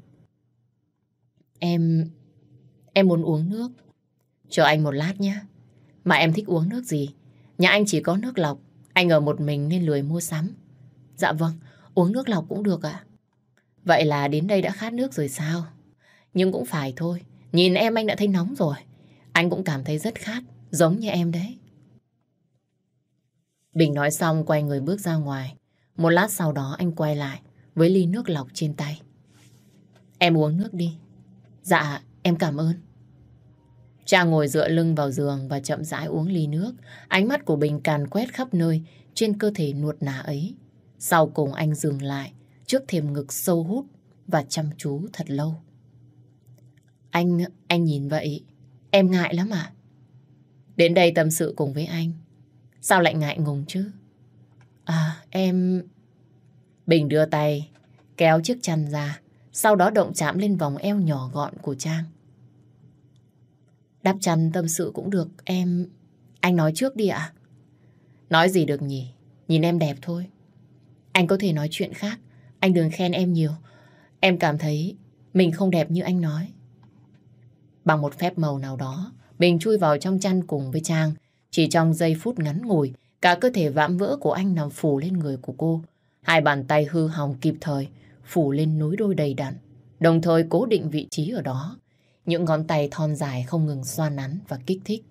Em... em muốn uống nước. Chờ anh một lát nhé. Mà em thích uống nước gì? Nhà anh chỉ có nước lọc, anh ở một mình nên lười mua sắm. Dạ vâng, uống nước lọc cũng được ạ. Vậy là đến đây đã khát nước rồi sao? Nhưng cũng phải thôi, nhìn em anh đã thấy nóng rồi. Anh cũng cảm thấy rất khát, giống như em đấy. Bình nói xong quay người bước ra ngoài. Một lát sau đó anh quay lại với ly nước lọc trên tay. Em uống nước đi. Dạ, em cảm ơn. Cha ngồi dựa lưng vào giường và chậm rãi uống ly nước. Ánh mắt của Bình càn quét khắp nơi trên cơ thể nuột nà ấy. Sau cùng anh dừng lại trước thềm ngực sâu hút và chăm chú thật lâu. Anh, anh nhìn vậy, em ngại lắm ạ. Đến đây tâm sự cùng với anh. Sao lại ngại ngùng chứ? À, em... Bình đưa tay, kéo chiếc chăn ra, sau đó động chạm lên vòng eo nhỏ gọn của Trang. Đắp chăn tâm sự cũng được, em... Anh nói trước đi ạ. Nói gì được nhỉ? Nhìn em đẹp thôi. Anh có thể nói chuyện khác. Anh đừng khen em nhiều. Em cảm thấy mình không đẹp như anh nói. Bằng một phép màu nào đó, Bình chui vào trong chăn cùng với Trang. Chỉ trong giây phút ngắn ngủi, cả cơ thể vạm vỡ của anh nằm phủ lên người của cô. Hai bàn tay hư hỏng kịp thời, phủ lên núi đôi đầy đặn, đồng thời cố định vị trí ở đó. Những ngón tay thon dài không ngừng xoa nắn và kích thích.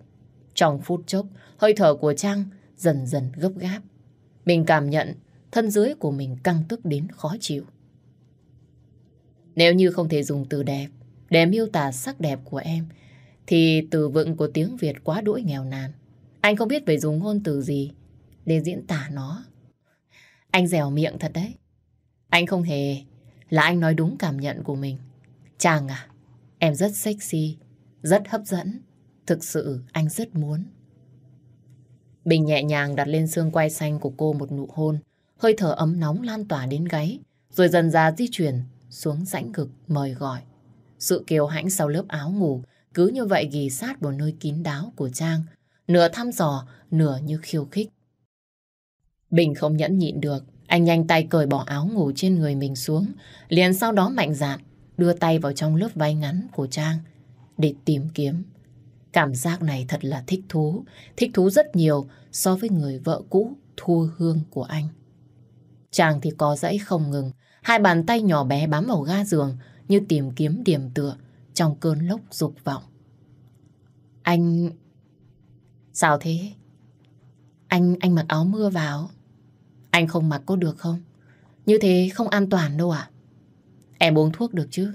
Trong phút chốc, hơi thở của Trang dần dần gấp gáp. Mình cảm nhận thân dưới của mình căng tức đến khó chịu. Nếu như không thể dùng từ đẹp để miêu tả sắc đẹp của em, thì từ vựng của tiếng Việt quá đỗi nghèo nàn. Anh không biết phải dùng ngôn từ gì để diễn tả nó. Anh dẻo miệng thật đấy. Anh không hề là anh nói đúng cảm nhận của mình. Chàng à, em rất sexy, rất hấp dẫn. Thực sự anh rất muốn. Bình nhẹ nhàng đặt lên xương quai xanh của cô một nụ hôn. Hơi thở ấm nóng lan tỏa đến gáy, rồi dần ra di chuyển xuống rãnh ngực mời gọi. Sự kiêu hãnh sau lớp áo ngủ cứ như vậy ghi sát vào nơi kín đáo của Trang, nửa thăm dò, nửa như khiêu khích. Bình không nhẫn nhịn được, anh nhanh tay cởi bỏ áo ngủ trên người mình xuống, liền sau đó mạnh dạn đưa tay vào trong lớp váy ngắn của Trang để tìm kiếm. Cảm giác này thật là thích thú, thích thú rất nhiều so với người vợ cũ Thu Hương của anh. Chàng thì có dãy không ngừng, hai bàn tay nhỏ bé bám vào ga giường như tìm kiếm điểm tựa trong cơn lốc dục vọng. Anh... Sao thế? Anh, anh mặc áo mưa vào. Anh không mặc có được không? Như thế không an toàn đâu à? Em uống thuốc được chứ?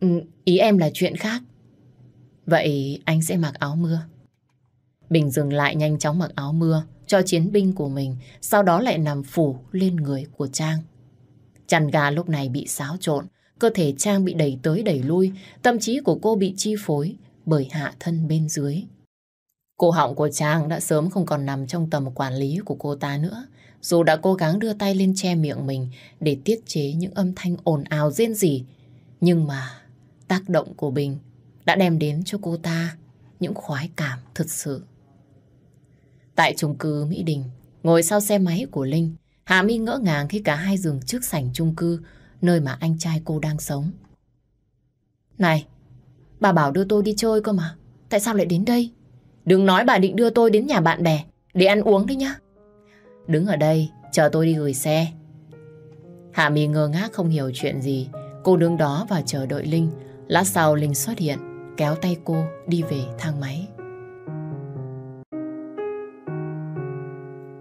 Ừ, ý em là chuyện khác. Vậy anh sẽ mặc áo mưa. Bình dừng lại nhanh chóng mặc áo mưa cho chiến binh của mình, sau đó lại nằm phủ lên người của Trang. Chăn gà lúc này bị xáo trộn, cơ thể Trang bị đẩy tới đẩy lui, tâm trí của cô bị chi phối bởi hạ thân bên dưới. Cổ họng của Trang đã sớm không còn nằm trong tầm quản lý của cô ta nữa. Dù đã cố gắng đưa tay lên che miệng mình để tiết chế những âm thanh ồn ào rên rỉ, nhưng mà tác động của Bình đã đem đến cho cô ta những khoái cảm thực sự. Tại chung cư Mỹ Đình, ngồi sau xe máy của Linh, Hà My ngỡ ngàng khi cả hai giường trước sảnh chung cư, nơi mà anh trai cô đang sống. Này, bà bảo đưa tôi đi chơi cơ mà, tại sao lại đến đây? Đừng nói bà định đưa tôi đến nhà bạn bè để ăn uống đấy nhá. Đứng ở đây, chờ tôi đi gửi xe. Hạ Mì ngơ ngác không hiểu chuyện gì. Cô đứng đó và chờ đợi Linh. Lát sau Linh xuất hiện, kéo tay cô đi về thang máy.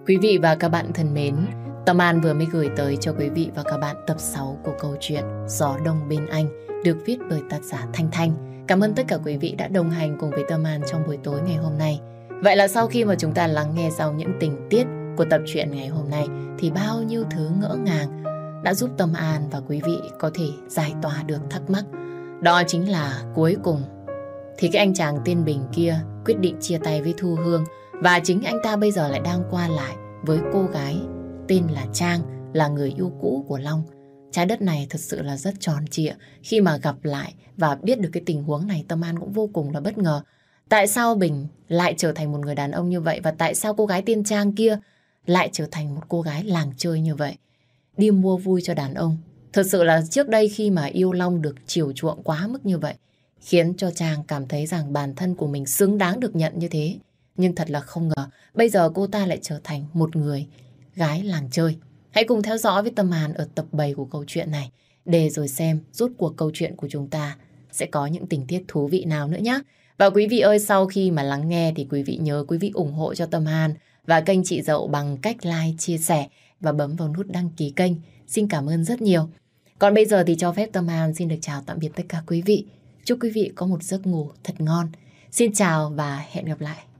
Quý vị và các bạn thân mến, Tâm An vừa mới gửi tới cho quý vị và các bạn tập 6 của câu chuyện Gió Đông Bên Anh, được viết bởi tác giả Thanh Thanh. Cảm ơn tất cả quý vị đã đồng hành cùng với Tâm An trong buổi tối ngày hôm nay. Vậy là sau khi mà chúng ta lắng nghe xong những tình tiết của tập truyện ngày hôm nay, thì bao nhiêu thứ ngỡ ngàng đã giúp Tâm An và quý vị có thể giải tỏa được thắc mắc. Đó chính là cuối cùng, thì cái anh chàng tên Bình kia quyết định chia tay với Thu Hương, và chính anh ta bây giờ lại đang qua lại với cô gái tên là Trang là người yêu cũ của Long. Trái đất này thật sự là rất tròn trịa khi mà gặp lại và biết được cái tình huống này, Tâm An cũng vô cùng là bất ngờ. Tại sao Bình lại trở thành một người đàn ông như vậy và tại sao cô gái tiên Trang kia lại trở thành một cô gái làng chơi như vậy? Đi mua vui cho đàn ông. Thật sự là trước đây khi mà yêu Long được chiều chuộng quá mức như vậy, khiến cho Trang cảm thấy rằng bản thân của mình xứng đáng được nhận như thế. Nhưng thật là không ngờ, bây giờ cô ta lại trở thành một người gái làng chơi. Hãy cùng theo dõi với Tâm Hàn ở tập 7 của câu chuyện này để rồi xem rút cuộc câu chuyện của chúng ta sẽ có những tình tiết thú vị nào nữa nhé. Và quý vị ơi, sau khi mà lắng nghe thì quý vị nhớ quý vị ủng hộ cho Tâm Hàn và kênh chị Dậu bằng cách like, chia sẻ và bấm vào nút đăng ký kênh. Xin cảm ơn rất nhiều. Còn bây giờ thì cho phép Tâm Hàn xin được chào tạm biệt tất cả quý vị. Chúc quý vị có một giấc ngủ thật ngon. Xin chào và hẹn gặp lại.